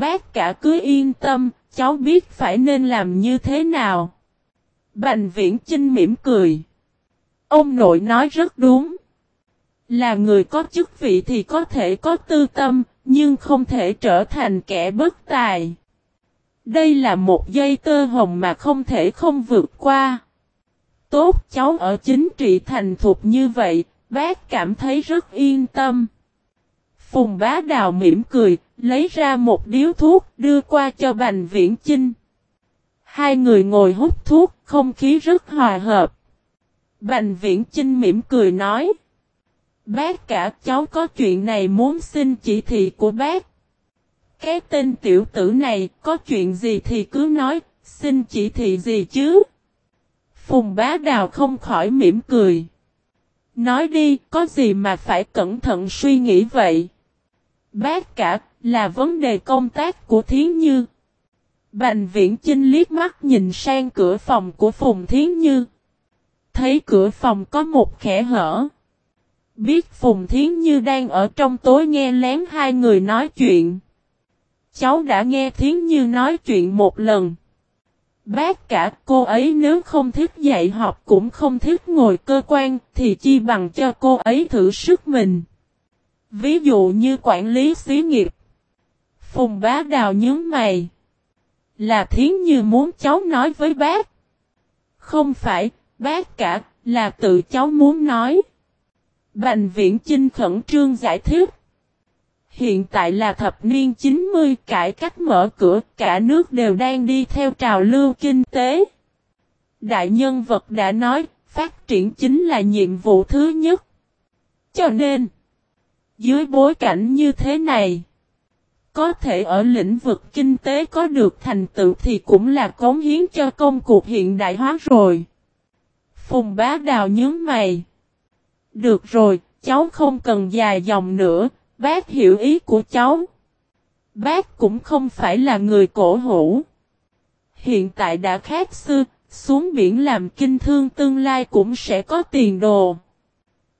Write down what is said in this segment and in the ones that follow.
Bác cả cứ yên tâm, cháu biết phải nên làm như thế nào. Bành viễn Chinh mỉm cười. Ông nội nói rất đúng. Là người có chức vị thì có thể có tư tâm, nhưng không thể trở thành kẻ bất tài. Đây là một dây tơ hồng mà không thể không vượt qua. Tốt cháu ở chính trị thành thục như vậy, bác cảm thấy rất yên tâm. Phùng bá đào mỉm cười, lấy ra một điếu thuốc đưa qua cho Bành Viễn Chinh. Hai người ngồi hút thuốc, không khí rất hòa hợp. Bành Viễn Chinh mỉm cười nói. Bác cả cháu có chuyện này muốn xin chỉ thị của bác. Cái tên tiểu tử này có chuyện gì thì cứ nói, xin chỉ thị gì chứ? Phùng bá đào không khỏi mỉm cười. Nói đi, có gì mà phải cẩn thận suy nghĩ vậy? Bác cả, là vấn đề công tác của Thiến Như. Bành viễn Chinh liếc mắt nhìn sang cửa phòng của Phùng Thiến Như. Thấy cửa phòng có một khẽ hở. Biết Phùng Thiến Như đang ở trong tối nghe lén hai người nói chuyện. Cháu đã nghe Thiến Như nói chuyện một lần. Bác cả cô ấy nếu không thích dạy học cũng không thích ngồi cơ quan thì chi bằng cho cô ấy thử sức mình. Ví dụ như quản lý xí nghiệp. Phùng bá đào nhướng mày. Là thiến như muốn cháu nói với bác. Không phải, bác cả, là tự cháu muốn nói. Bành viễn Chinh khẩn trương giải thích. Hiện tại là thập niên 90 cải cách mở cửa, cả nước đều đang đi theo trào lưu kinh tế. Đại nhân vật đã nói, phát triển chính là nhiệm vụ thứ nhất. Cho nên, dưới bối cảnh như thế này, có thể ở lĩnh vực kinh tế có được thành tựu thì cũng là cống hiến cho công cuộc hiện đại hóa rồi. Phùng bá đào nhớ mày. Được rồi, cháu không cần dài dòng nữa, bác hiểu ý của cháu. Bác cũng không phải là người cổ hủ. Hiện tại đã khác xưa, xuống biển làm kinh thương tương lai cũng sẽ có tiền đồ.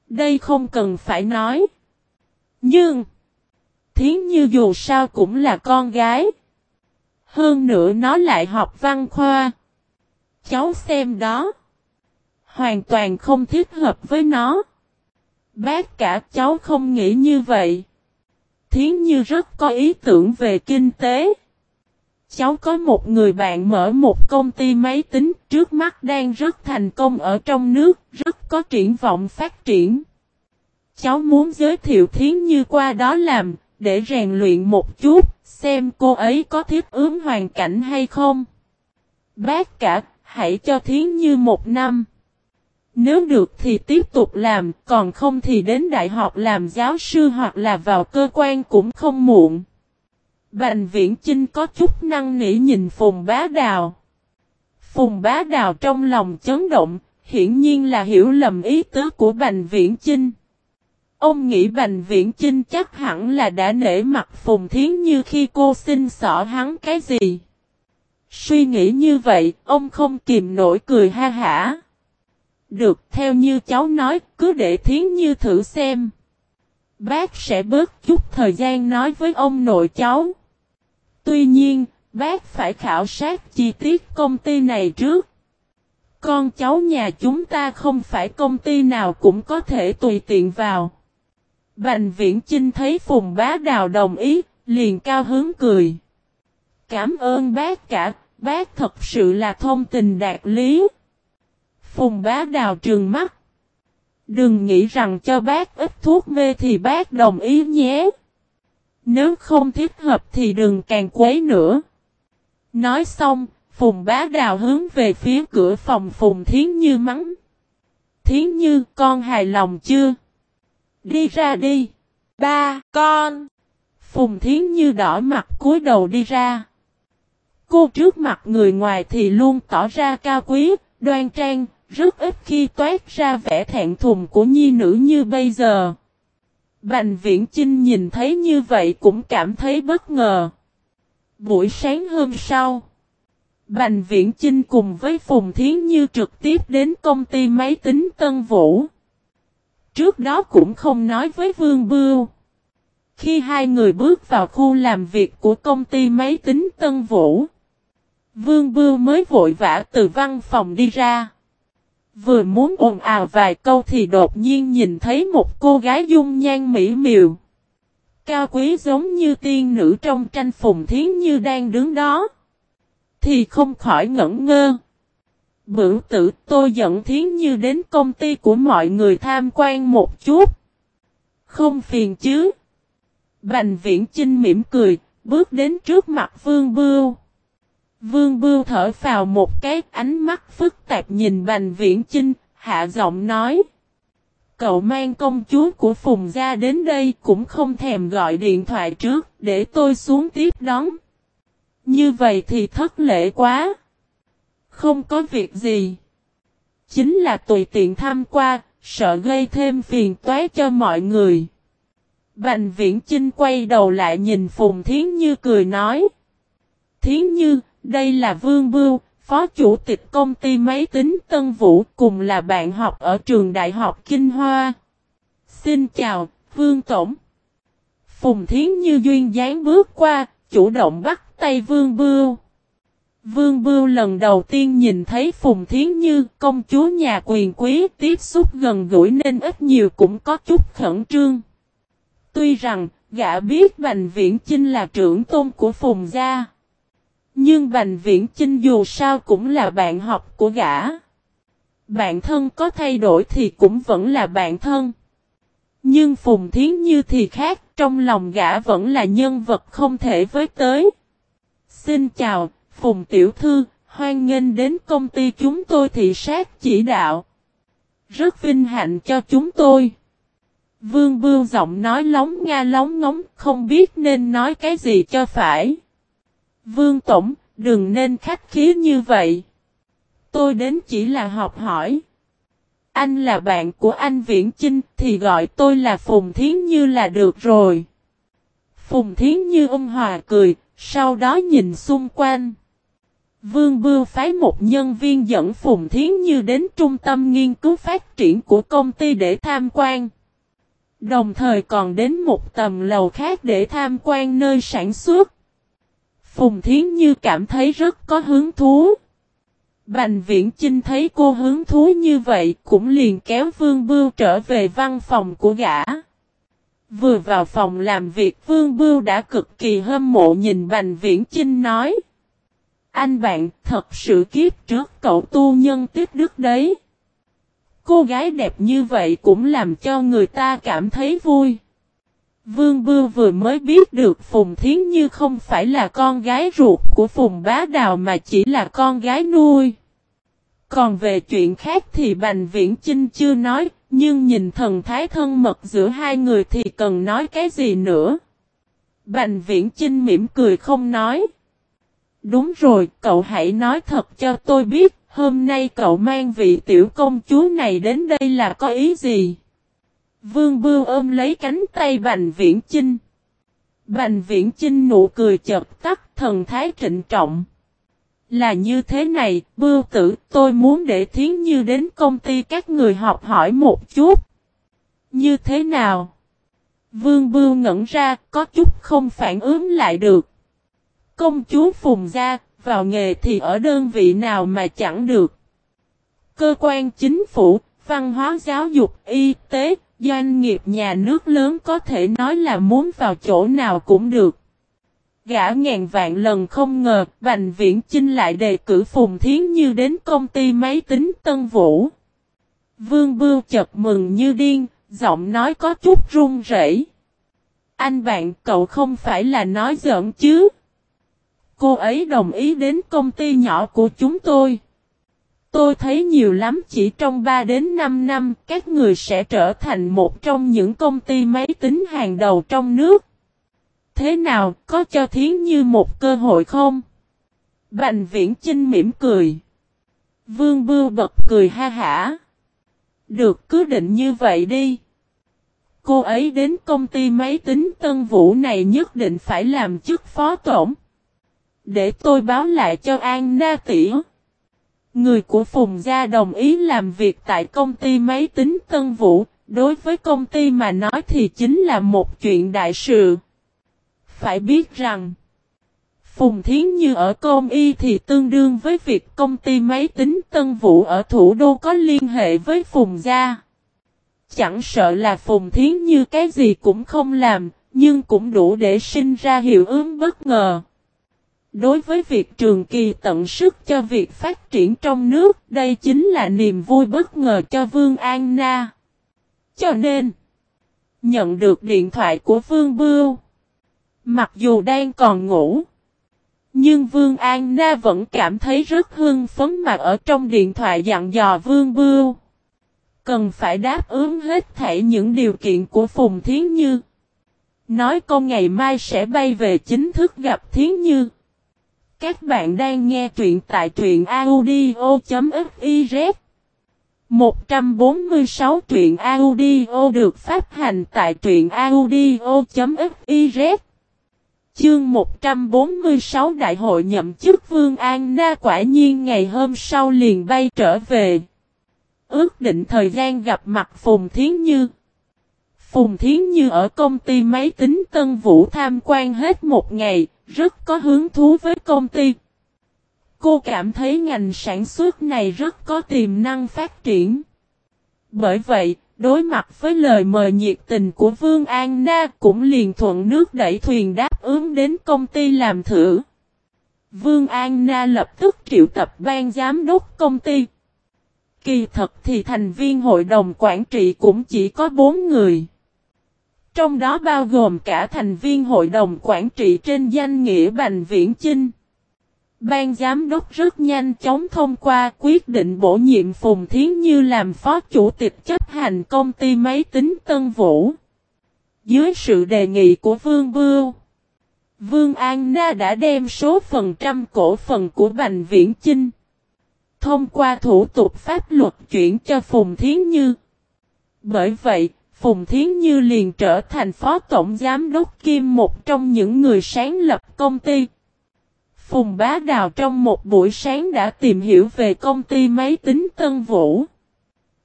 Đây không cần phải nói. Nhưng, Thiến Như dù sao cũng là con gái. Hơn nữa nó lại học văn khoa. Cháu xem đó. Hoàn toàn không thích hợp với nó. Bác cả cháu không nghĩ như vậy. Thiến Như rất có ý tưởng về kinh tế. Cháu có một người bạn mở một công ty máy tính trước mắt đang rất thành công ở trong nước, rất có triển vọng phát triển. Cháu muốn giới thiệu Thiến Như qua đó làm, để rèn luyện một chút, xem cô ấy có thiết ứng hoàn cảnh hay không. Bác cả, hãy cho Thiến Như một năm. Nếu được thì tiếp tục làm, còn không thì đến đại học làm giáo sư hoặc là vào cơ quan cũng không muộn. Bành viễn Chinh có chút năng nỉ nhìn Phùng Bá Đào. Phùng Bá Đào trong lòng chấn động, hiển nhiên là hiểu lầm ý tứ của Bành Viễn Chinh. Ông nghĩ Bành Viễn Chinh chắc hẳn là đã nể mặt Phùng Thiến Như khi cô xin xỏ hắn cái gì. Suy nghĩ như vậy, ông không kìm nổi cười ha hả. Được, theo như cháu nói, cứ để Thiến Như thử xem. Bác sẽ bớt chút thời gian nói với ông nội cháu. Tuy nhiên, bác phải khảo sát chi tiết công ty này trước. Con cháu nhà chúng ta không phải công ty nào cũng có thể tùy tiện vào. Bành viễn Chinh thấy Phùng bá đào đồng ý, liền cao hướng cười. Cảm ơn bác cả, bác thật sự là thông tình đạt lý. Phùng bá đào trường mắt. Đừng nghĩ rằng cho bác ít thuốc mê thì bác đồng ý nhé. Nếu không thích hợp thì đừng càng quấy nữa. Nói xong, Phùng bá đào hướng về phía cửa phòng Phùng Thiến Như mắng. Thiến Như, con hài lòng chưa? Đi ra đi. Ba, con. Phùng Thiến Như đỏ mặt cúi đầu đi ra. Cô trước mặt người ngoài thì luôn tỏ ra cao quý, đoan trang, rất ít khi toát ra vẻ thẹn thùng của nhi nữ như bây giờ. Bành viễn Chinh nhìn thấy như vậy cũng cảm thấy bất ngờ. Buổi sáng hôm sau, Bành viễn Chinh cùng với Phùng Thiến Như trực tiếp đến công ty máy tính Tân Vũ. Trước đó cũng không nói với Vương Bưu. Khi hai người bước vào khu làm việc của công ty máy tính Tân Vũ, Vương Bưu mới vội vã từ văn phòng đi ra. Vừa muốn ồn ào vài câu thì đột nhiên nhìn thấy một cô gái dung nhan mỹ miều. Cao quý giống như tiên nữ trong tranh phùng thiến như đang đứng đó. Thì không khỏi ngẩn ngơ. Bửu tử tôi dẫn thiến như đến công ty của mọi người tham quan một chút. Không phiền chứ. Bành viễn Trinh mỉm cười, bước đến trước mặt Vương Bưu. Vương Bưu thở vào một cái ánh mắt phức tạp nhìn Bành Viễn Chinh, hạ giọng nói. Cậu mang công chúa của Phùng Gia đến đây cũng không thèm gọi điện thoại trước để tôi xuống tiếp đón. Như vậy thì thất lễ quá. Không có việc gì. Chính là tùy tiện tham qua, sợ gây thêm phiền toái cho mọi người. Bành viễn Chinh quay đầu lại nhìn Phùng Thiến Như cười nói. Thiến Như, đây là Vương Bưu, phó chủ tịch công ty máy tính Tân Vũ cùng là bạn học ở trường Đại học Kinh Hoa. Xin chào, Vương Tổng. Phùng Thiến Như duyên dáng bước qua, chủ động bắt tay Vương Bưu. Vương Bưu lần đầu tiên nhìn thấy Phùng Thiến Như công chúa nhà quyền quý tiếp xúc gần gũi nên ít nhiều cũng có chút khẩn trương. Tuy rằng, gã biết Bành Viễn Chinh là trưởng tôn của Phùng Gia. Nhưng Bành Viễn Chinh dù sao cũng là bạn học của gã. Bạn thân có thay đổi thì cũng vẫn là bạn thân. Nhưng Phùng Thiến Như thì khác, trong lòng gã vẫn là nhân vật không thể với tới. Xin chào, Phùng Tiểu Thư, hoan nghênh đến công ty chúng tôi thị sát chỉ đạo. Rất vinh hạnh cho chúng tôi. Vương Bưu giọng nói lóng nga lóng ngóng, không biết nên nói cái gì cho phải. Vương Tổng, đừng nên khách khí như vậy. Tôi đến chỉ là học hỏi. Anh là bạn của anh Viễn Chinh thì gọi tôi là Phùng Thiến Như là được rồi. Phùng Thiến Như ông Hòa cười, sau đó nhìn xung quanh. Vương Bưu phái một nhân viên dẫn Phùng Thiến Như đến trung tâm nghiên cứu phát triển của công ty để tham quan. Đồng thời còn đến một tầm lầu khác để tham quan nơi sản xuất. Phùng Thiến Như cảm thấy rất có hứng thú. Bành Viễn Chinh thấy cô hứng thú như vậy cũng liền kéo Vương Bưu trở về văn phòng của gã. Vừa vào phòng làm việc, Vương Bưu đã cực kỳ hâm mộ nhìn Bành Viễn Chinh nói. Anh bạn thật sự kiếp trước cậu tu nhân tiếp đức đấy. Cô gái đẹp như vậy cũng làm cho người ta cảm thấy vui. Vương Bưu vừa mới biết được Phùng Thiến Như không phải là con gái ruột của Phùng Bá Đào mà chỉ là con gái nuôi. Còn về chuyện khác thì Bành Viễn Chinh chưa nói, nhưng nhìn thần thái thân mật giữa hai người thì cần nói cái gì nữa. Bành Viễn Chinh mỉm cười không nói. Đúng rồi, cậu hãy nói thật cho tôi biết, hôm nay cậu mang vị tiểu công chúa này đến đây là có ý gì? Vương Bưu ôm lấy cánh tay Bành Viễn Chinh. Bành Viễn Chinh nụ cười chợt tắt thần thái trịnh trọng. Là như thế này, Bưu tử tôi muốn để Thiến Như đến công ty các người học hỏi một chút. Như thế nào? Vương Bưu ngẩn ra, có chút không phản ứng lại được. Công chúa Phùng Gia, vào nghề thì ở đơn vị nào mà chẳng được. Cơ quan chính phủ, văn hóa giáo dục, y tế, Doanh nghiệp nhà nước lớn có thể nói là muốn vào chỗ nào cũng được. Gã ngàn vạn lần không ngờ Bành Viễn Chinh lại đề cử Phùng Thiến Như đến công ty máy tính Tân Vũ. Vương Bưu chật mừng như điên, giọng nói có chút run rẩy. Anh bạn cậu không phải là nói giỡn chứ? Cô ấy đồng ý đến công ty nhỏ của chúng tôi. Tôi thấy nhiều lắm chỉ trong 3 đến 5 năm các người sẽ trở thành một trong những công ty máy tính hàng đầu trong nước. Thế nào, có cho Thiến Như một cơ hội không? Bành viễn Chinh mỉm cười. Vương Bưu bật cười ha hả. Được cứ định như vậy đi. Cô ấy đến công ty máy tính Tân Vũ này nhất định phải làm chức phó tổng. Để tôi báo lại cho An Na Tỉ. Người của Phùng Gia đồng ý làm việc tại công ty máy tính Tân Vũ, Đối với công ty mà nói thì chính là một chuyện đại sự. Phải biết rằng, Phùng Thiến Như ở công y thì tương đương với việc công ty máy tính Tân Vũ ở thủ đô có liên hệ với Phùng Gia. Chẳng sợ là Phùng Thiến Như cái gì cũng không làm, nhưng cũng đủ để sinh ra hiệu ứng bất ngờ. Đối với việc trường kỳ tận sức cho việc phát triển trong nước, đây chính là niềm vui bất ngờ cho Vương An Na. Cho nên, nhận được điện thoại của Vương Bưu. Mặc dù đang còn ngủ, nhưng Vương An Na vẫn cảm thấy rất hưng phấn mà ở trong điện thoại dặn dò Vương Bưu. Cần phải đáp ứng hết thảy những điều kiện của Phùng Thiến Như. Nói con ngày mai sẽ bay về chính thức gặp Thiến Như. Các bạn đang nghe truyện tại truyện audio.fiz 146 truyện audio được phát hành tại truyện audio.fiz Chương 146 Đại hội nhậm chức Vương An Na quả nhiên ngày hôm sau liền bay trở về. Ước định thời gian gặp mặt Phùng Thiến Như. Phùng Thiến Như ở công ty máy tính Tân Vũ tham quan hết một ngày, rất có hứng thú với công ty. Cô cảm thấy ngành sản xuất này rất có tiềm năng phát triển. Bởi vậy, đối mặt với lời mời nhiệt tình của Vương An Na cũng liền thuận nước đẩy thuyền đáp ứng đến công ty làm thử. Vương An Na lập tức triệu tập ban giám đốc công ty. Kỳ thật thì thành viên hội đồng quản trị cũng chỉ có 4 người. Trong đó bao gồm cả thành viên hội đồng quản trị trên danh nghĩa Bành Viễn Chinh. Ban giám đốc rất nhanh chóng thông qua quyết định bổ nhiệm Phùng Thiến Như làm phó chủ tịch chấp hành công ty máy tính Tân Vũ. Dưới sự đề nghị của Vương Bưu, Vương An Na đã đem số phần trăm cổ phần của Bành Viễn Chinh thông qua thủ tục pháp luật chuyển cho Phùng Thiến Như. Bởi vậy, Phùng Thiến Như liền trở thành phó tổng giám đốc kim một trong những người sáng lập công ty. Phùng Bá Đào trong một buổi sáng đã tìm hiểu về công ty máy tính Tân Vũ.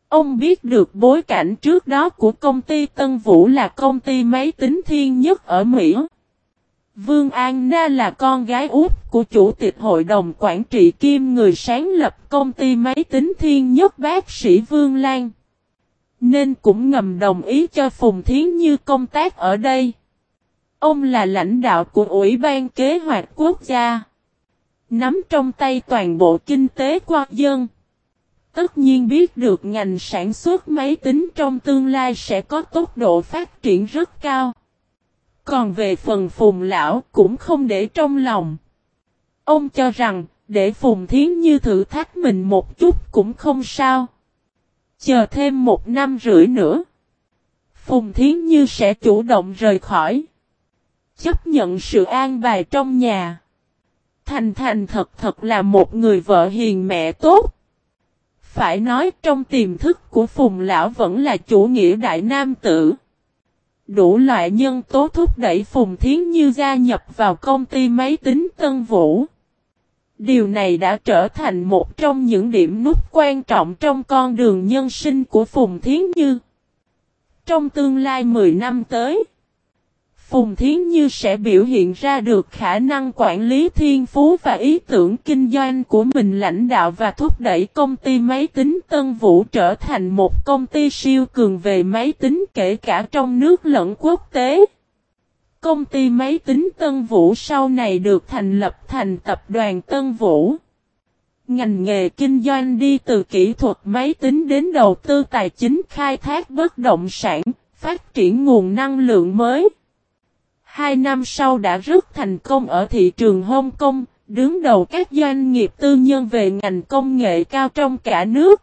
Ông biết được bối cảnh trước đó của công ty Tân Vũ là công ty máy tính thiên nhất ở Mỹ. Vương An Na là con gái út của chủ tịch hội đồng quản trị kim người sáng lập công ty máy tính thiên nhất bác sĩ Vương Lan. Nên cũng ngầm đồng ý cho Phùng Thiến Như công tác ở đây. Ông là lãnh đạo của Ủy ban Kế hoạch Quốc gia. Nắm trong tay toàn bộ kinh tế quốc dân. Tất nhiên biết được ngành sản xuất máy tính trong tương lai sẽ có tốc độ phát triển rất cao. Còn về phần phùng lão cũng không để trong lòng. Ông cho rằng, để phùng thiến như thử thách mình một chút cũng không sao. Chờ thêm một năm rưỡi nữa. Phùng thiến như sẽ chủ động rời khỏi. Chấp nhận sự an bài trong nhà. Thành thành thật thật là một người vợ hiền mẹ tốt. Phải nói trong tiềm thức của Phùng Lão vẫn là chủ nghĩa đại nam tử. Đủ loại nhân tố thúc đẩy Phùng Thiến Như gia nhập vào công ty máy tính Tân Vũ. Điều này đã trở thành một trong những điểm nút quan trọng trong con đường nhân sinh của Phùng Thiến Như. Trong tương lai 10 năm tới, Phùng Thiến Như sẽ biểu hiện ra được khả năng quản lý thiên phú và ý tưởng kinh doanh của mình lãnh đạo và thúc đẩy công ty máy tính Tân Vũ trở thành một công ty siêu cường về máy tính kể cả trong nước lẫn quốc tế. Công ty máy tính Tân Vũ sau này được thành lập thành tập đoàn Tân Vũ. Ngành nghề kinh doanh đi từ kỹ thuật máy tính đến đầu tư tài chính khai thác bất động sản, phát triển nguồn năng lượng mới. Hai năm sau đã rất thành công ở thị trường Hong Kong, đứng đầu các doanh nghiệp tư nhân về ngành công nghệ cao trong cả nước.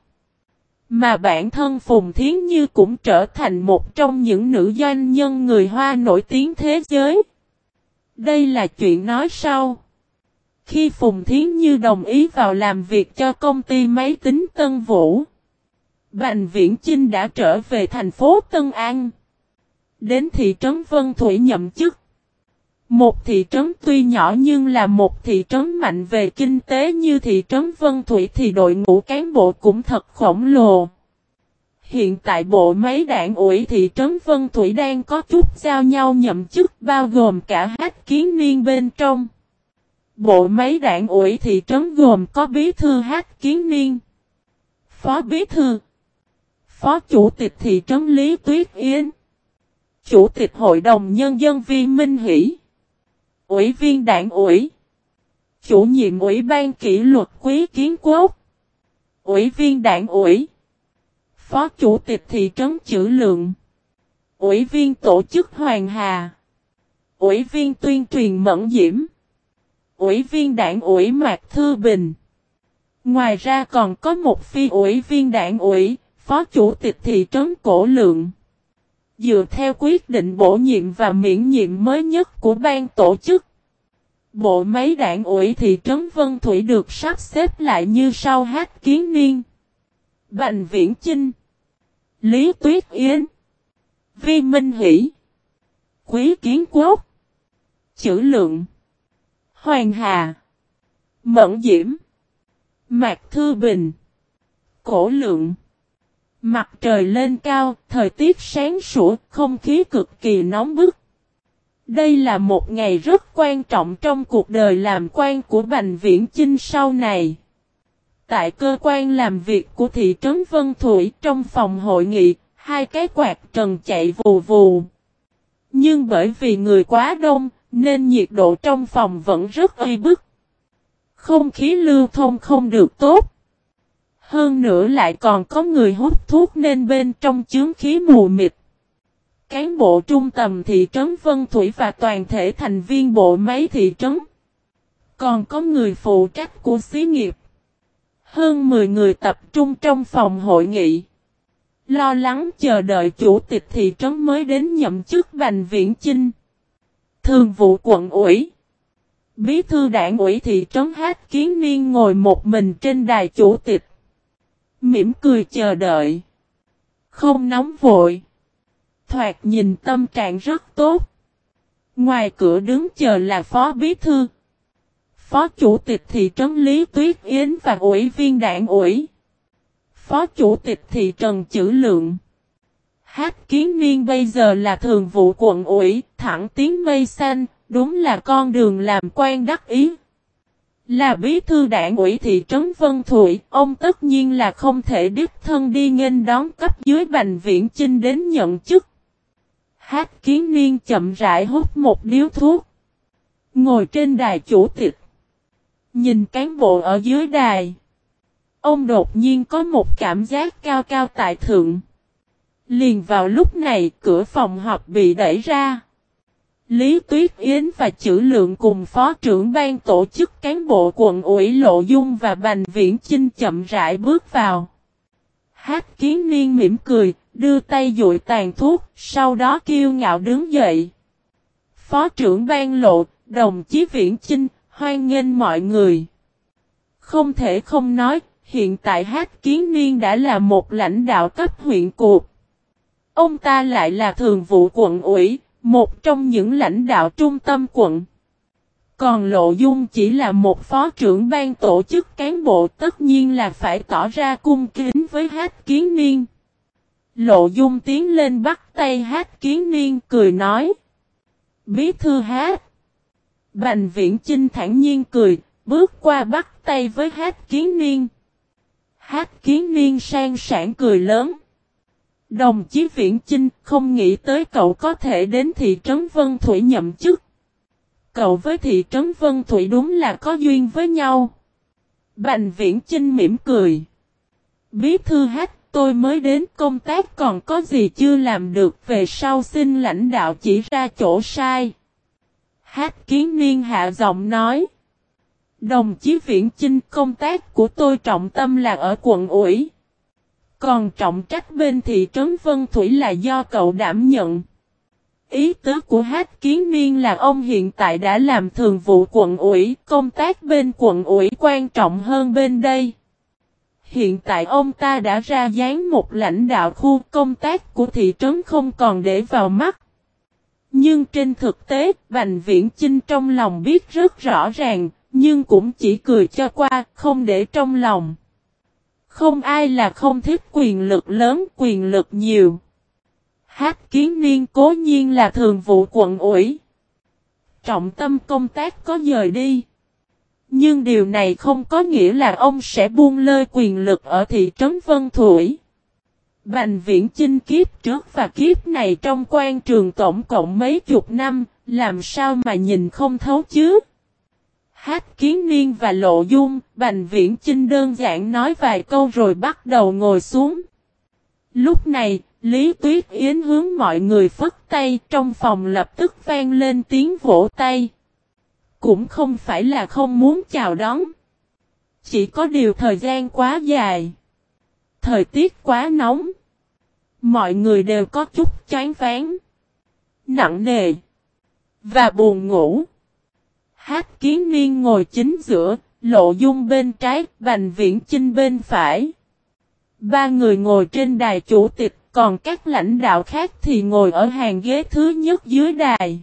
Mà bản thân Phùng Thiến Như cũng trở thành một trong những nữ doanh nhân người Hoa nổi tiếng thế giới. Đây là chuyện nói sau. Khi Phùng Thiến Như đồng ý vào làm việc cho công ty máy tính Tân Vũ, Bành Viễn Chinh đã trở về thành phố Tân An. Đến thị trấn Vân Thủy nhậm chức. Một thị trấn tuy nhỏ nhưng là một thị trấn mạnh về kinh tế như thị trấn Vân Thủy thì đội ngũ cán bộ cũng thật khổng lồ. Hiện tại bộ máy đảng ủy thị trấn Vân Thủy đang có chút giao nhau nhậm chức bao gồm cả hát kiến niên bên trong. Bộ máy đảng ủy thị trấn gồm có bí thư hát kiến niên, phó bí thư, phó chủ tịch thị trấn Lý Tuyết Yến, chủ tịch hội đồng nhân dân Vi Minh Hỷ, ủy viên đảng ủy, chủ nhiệm ủy ban kỷ luật quý kiến quốc, ủy viên đảng ủy, phó chủ tịch thị trấn chữ lượng, ủy viên tổ chức Hoàng Hà, ủy viên tuyên truyền Mẫn Diễm, ủy viên đảng ủy Mạc Thư Bình. Ngoài ra còn có một phi ủy viên đảng ủy, phó chủ tịch thị trấn Cổ Lượng. Dựa theo quyết định bổ nhiệm và miễn nhiệm mới nhất của ban tổ chức. Bộ máy đảng ủy thị trấn Vân Thủy được sắp xếp lại như sau hát kiến niên. Bành Viễn Chinh, Lý Tuyết Yến, Vi Minh Hỷ, Quý Kiến Quốc, Chữ Lượng, Hoàng Hà, Mẫn Diễm, Mạc Thư Bình, Cổ Lượng Mặt trời lên cao, thời tiết sáng sủa, không khí cực kỳ nóng bức. Đây là một ngày rất quan trọng trong cuộc đời làm quan của Bành Viễn Chinh sau này. Tại cơ quan làm việc của thị trấn Vân Thủy trong phòng hội nghị, hai cái quạt trần chạy vù vù. Nhưng bởi vì người quá đông, nên nhiệt độ trong phòng vẫn rất uy bức. Không khí lưu thông không được tốt. Hơn nữa lại còn có người hút thuốc nên bên trong chướng khí mù mịt. Cán bộ trung tầm thị trấn Vân Thủy và toàn thể thành viên bộ máy thị trấn. Còn có người phụ trách của xí nghiệp. Hơn 10 người tập trung trong phòng hội nghị. Lo lắng chờ đợi chủ tịch thị trấn mới đến nhậm chức Bành Viễn Chinh. Thường vụ quận ủy. Bí thư đảng ủy thị trấn Hát Kiến Niên ngồi một mình trên đài chủ tịch. Mỉm cười chờ đợi. Không nóng vội. Thoạt nhìn tâm trạng rất tốt. Ngoài cửa đứng chờ là phó bí thư. Phó chủ tịch thị trấn Lý Tuyết Yến và ủy viên đảng ủy. Phó chủ tịch thị trần Chữ Lượng. Hát kiến niên bây giờ là thường vụ quận ủy, thẳng tiếng mây xanh, đúng là con đường làm quan đắc ý. Là bí thư đảng ủy thị trấn Vân Thụy, ông tất nhiên là không thể đích thân đi nghênh đón cấp dưới Bành Viễn Chinh đến nhận chức. Hát kiến niên chậm rãi hút một điếu thuốc. Ngồi trên đài chủ tịch. Nhìn cán bộ ở dưới đài. Ông đột nhiên có một cảm giác cao cao tại thượng. Liền vào lúc này cửa phòng họp bị đẩy ra. Lý Tuyết Yến và Chữ Lượng cùng Phó trưởng ban tổ chức cán bộ quận ủy Lộ Dung và Bành Viễn Chinh chậm rãi bước vào. Hát kiến niên mỉm cười, đưa tay dụi tàn thuốc, sau đó kiêu ngạo đứng dậy. Phó trưởng ban lộ, đồng chí Viễn Chinh, hoan nghênh mọi người. Không thể không nói, hiện tại Hát Kiến Niên đã là một lãnh đạo cấp huyện cuộc. Ông ta lại là thường vụ quận ủy, một trong những lãnh đạo trung tâm quận. Còn Lộ Dung chỉ là một phó trưởng ban tổ chức cán bộ tất nhiên là phải tỏ ra cung kính với Hát Kiến Niên. Lộ Dung tiến lên bắt tay Hát Kiến Niên cười nói. Bí thư Hát. Bành Viễn Chinh thản nhiên cười, bước qua bắt tay với Hát Kiến Niên. Hát Kiến Niên sang sản cười lớn. Đồng chí Viễn Chinh, không nghĩ tới cậu có thể đến thị trấn Vân Thủy nhậm chức. Cậu với thị trấn Vân Thủy đúng là có duyên với nhau. Bành Viễn Chinh mỉm cười. Bí thư hát, tôi mới đến, công tác còn có gì chưa làm được, về sau xin lãnh đạo chỉ ra chỗ sai. Hát kiến niên hạ giọng nói. Đồng chí Viễn Chinh, công tác của tôi trọng tâm là ở quận ủy. Còn trọng trách bên thị trấn Vân Thủy là do cậu đảm nhận. Ý tứ của Hát Kiến Niên là ông hiện tại đã làm thường vụ quận ủy, công tác bên quận ủy quan trọng hơn bên đây. Hiện tại ông ta đã ra dáng một lãnh đạo khu công tác của thị trấn không còn để vào mắt. Nhưng trên thực tế, Bành Viễn Chinh trong lòng biết rất rõ ràng, nhưng cũng chỉ cười cho qua, không để trong lòng. Không ai là không thích quyền lực lớn, quyền lực nhiều. Hát kiến niên cố nhiên là thường vụ quận ủy. Trọng tâm công tác có dời đi. Nhưng điều này không có nghĩa là ông sẽ buông lơi quyền lực ở thị trấn Vân Thủy. Bành viễn chinh kiếp trước và kiếp này trong quan trường tổng cộng mấy chục năm, làm sao mà nhìn không thấu chứ? Hát kiến niên và lộ dung, bành viễn chinh đơn giản nói vài câu rồi bắt đầu ngồi xuống. Lúc này, Lý Tuyết Yến hướng mọi người phất tay trong phòng lập tức vang lên tiếng vỗ tay. Cũng không phải là không muốn chào đón. Chỉ có điều thời gian quá dài. Thời tiết quá nóng. Mọi người đều có chút chán phán. Nặng nề. Và buồn ngủ. Hát kiến niên ngồi chính giữa, lộ dung bên trái, bành viễn chinh bên phải. Ba người ngồi trên đài chủ tịch, còn các lãnh đạo khác thì ngồi ở hàng ghế thứ nhất dưới đài.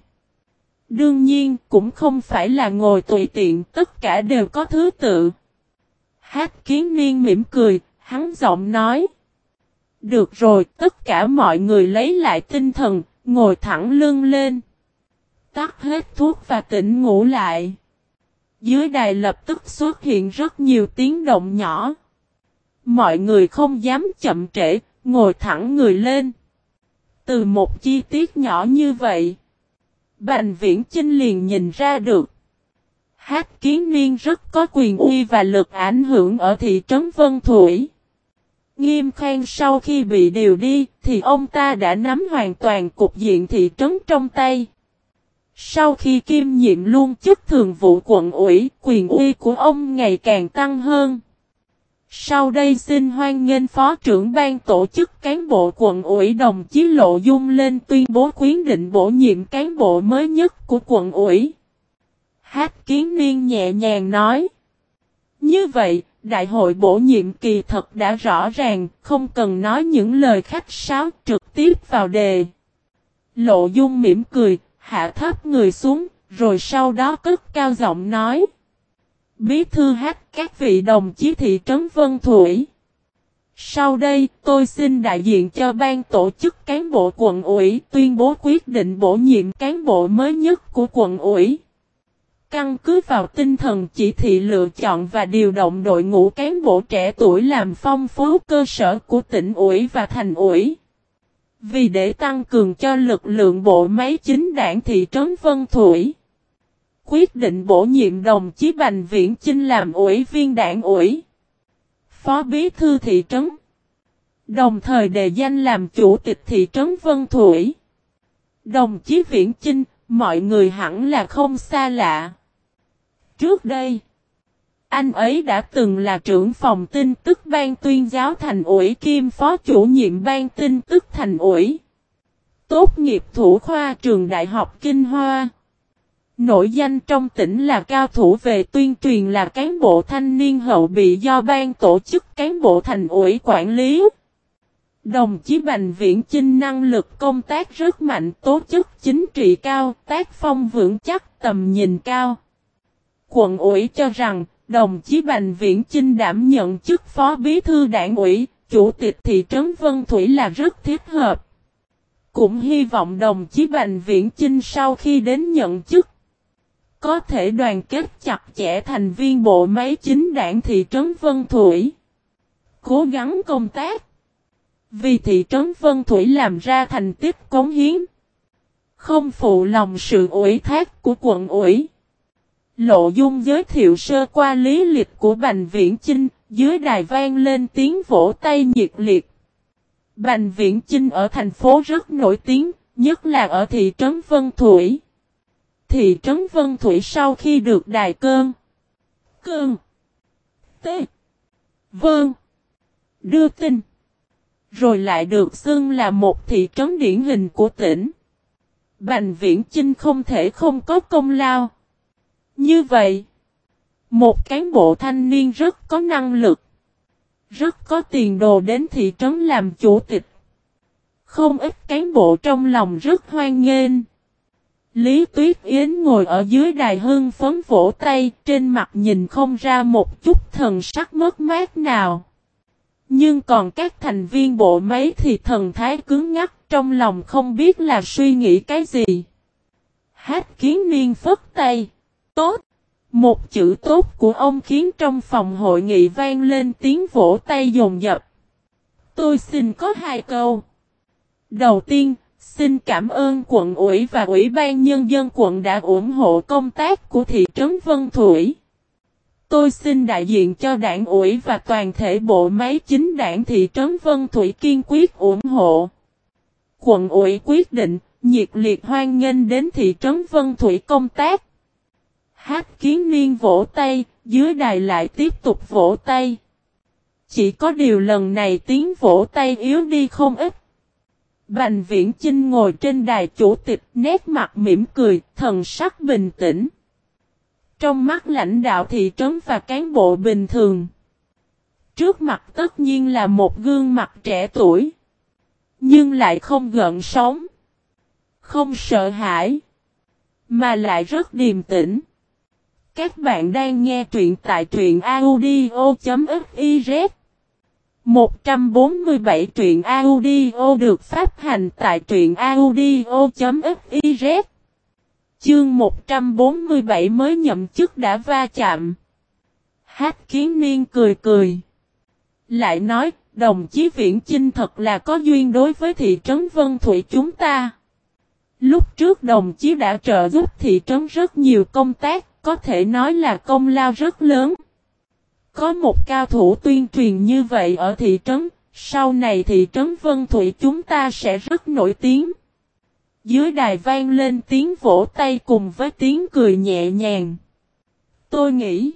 Đương nhiên, cũng không phải là ngồi tùy tiện, tất cả đều có thứ tự. Hát kiến niên mỉm cười, hắn giọng nói. Được rồi, tất cả mọi người lấy lại tinh thần, ngồi thẳng lưng lên. Tắt hết thuốc và tỉnh ngủ lại. Dưới đài lập tức xuất hiện rất nhiều tiếng động nhỏ. Mọi người không dám chậm trễ, ngồi thẳng người lên. Từ một chi tiết nhỏ như vậy, Bành Viễn Chinh liền nhìn ra được. Hát kiến niên rất có quyền uy và lực ảnh hưởng ở thị trấn Vân Thủy. Nghiêm khang sau khi bị điều đi, thì ông ta đã nắm hoàn toàn cục diện thị trấn trong tay. Sau khi kiêm nhiệm luôn chức thường vụ quận ủy, quyền uy của ông ngày càng tăng hơn. Sau đây xin hoan nghênh Phó trưởng ban tổ chức cán bộ quận ủy đồng chí Lộ Dung lên tuyên bố khuyến định bổ nhiệm cán bộ mới nhất của quận ủy. Hát kiến niên nhẹ nhàng nói. Như vậy, đại hội bổ nhiệm kỳ thật đã rõ ràng, không cần nói những lời khách sáo trực tiếp vào đề. Lộ Dung mỉm cười, hạ thấp người xuống, rồi sau đó cất cao giọng nói. Bí thư hát các vị đồng chí thị trấn Vân Thủy. Sau đây, tôi xin đại diện cho ban tổ chức cán bộ quận ủy tuyên bố quyết định bổ nhiệm cán bộ mới nhất của quận ủy. Căn cứ vào tinh thần chỉ thị lựa chọn và điều động đội ngũ cán bộ trẻ tuổi làm phong phú cơ sở của tỉnh ủy và thành ủy. Vì để tăng cường cho lực lượng bộ máy chính đảng thị trấn Vân Thủy quyết định bổ nhiệm đồng chí Bành Viễn Chinh làm ủy viên đảng ủy, phó bí thư thị trấn, đồng thời đề danh làm chủ tịch thị trấn Vân Thủy. Đồng chí Viễn Chinh, mọi người hẳn là không xa lạ. Trước đây, anh ấy đã từng là trưởng phòng tin tức ban tuyên giáo thành ủy kim phó chủ nhiệm ban tin tức thành ủy. Tốt nghiệp thủ khoa trường Đại học Kinh Hoa. Nổi danh trong tỉnh là cao thủ về tuyên truyền là cán bộ thanh niên hậu bị do ban tổ chức cán bộ thành ủy quản lý. Đồng chí Bành Viễn Chinh năng lực công tác rất mạnh, tố chất chính trị cao, tác phong vững chắc, tầm nhìn cao. Quận ủy cho rằng, đồng chí Bành Viễn Chinh đảm nhận chức phó bí thư đảng ủy, chủ tịch thị trấn Vân Thủy là rất thiết hợp. Cũng hy vọng đồng chí Bành Viễn Chinh sau khi đến nhận chức, có thể đoàn kết chặt chẽ thành viên bộ máy chính đảng thị trấn Vân Thủy. Cố gắng công tác. Vì thị trấn Vân Thủy làm ra thành tích cống hiến. Không phụ lòng sự ủy thác của quận ủy. Lộ Dung giới thiệu sơ qua lý lịch của Bành Viễn Chinh, dưới đài vang lên tiếng vỗ tay nhiệt liệt. Bành Viễn Chinh ở thành phố rất nổi tiếng, nhất là ở thị trấn Vân Thủy thị trấn Vân Thủy sau khi được đài cơn. Cơn. T. vơn, Đưa tin. Rồi lại được xưng là một thị trấn điển hình của tỉnh. Bành viễn Chinh không thể không có công lao. Như vậy, một cán bộ thanh niên rất có năng lực, rất có tiền đồ đến thị trấn làm chủ tịch. Không ít cán bộ trong lòng rất hoan nghênh. Lý Tuyết Yến ngồi ở dưới đài hương phấn vỗ tay, trên mặt nhìn không ra một chút thần sắc mất mát nào. Nhưng còn các thành viên bộ máy thì thần thái cứng ngắc trong lòng không biết là suy nghĩ cái gì. Hát kiến niên phất tay. Tốt. Một chữ tốt của ông khiến trong phòng hội nghị vang lên tiếng vỗ tay dồn dập. Tôi xin có hai câu. Đầu tiên, xin cảm ơn quận ủy và ủy ban nhân dân quận đã ủng hộ công tác của thị trấn Vân Thủy. Tôi xin đại diện cho đảng ủy và toàn thể bộ máy chính đảng thị trấn Vân Thủy kiên quyết ủng hộ. Quận ủy quyết định, nhiệt liệt hoan nghênh đến thị trấn Vân Thủy công tác. Hát kiến niên vỗ tay, dưới đài lại tiếp tục vỗ tay. Chỉ có điều lần này tiếng vỗ tay yếu đi không ít. Bành viễn Chinh ngồi trên đài chủ tịch nét mặt mỉm cười, thần sắc bình tĩnh. Trong mắt lãnh đạo thị trấn và cán bộ bình thường. Trước mặt tất nhiên là một gương mặt trẻ tuổi. Nhưng lại không gợn sóng. Không sợ hãi. Mà lại rất điềm tĩnh. Các bạn đang nghe truyện tại truyện audio.fiz 147 truyện audio được phát hành tại truyện audio.fiz Chương 147 mới nhậm chức đã va chạm. Hát kiến niên cười cười. Lại nói, đồng chí Viễn Chinh thật là có duyên đối với thị trấn Vân Thủy chúng ta. Lúc trước đồng chí đã trợ giúp thị trấn rất nhiều công tác, có thể nói là công lao rất lớn. Có một cao thủ tuyên truyền như vậy ở thị trấn, sau này thị trấn Vân Thủy chúng ta sẽ rất nổi tiếng. Dưới đài vang lên tiếng vỗ tay cùng với tiếng cười nhẹ nhàng. Tôi nghĩ,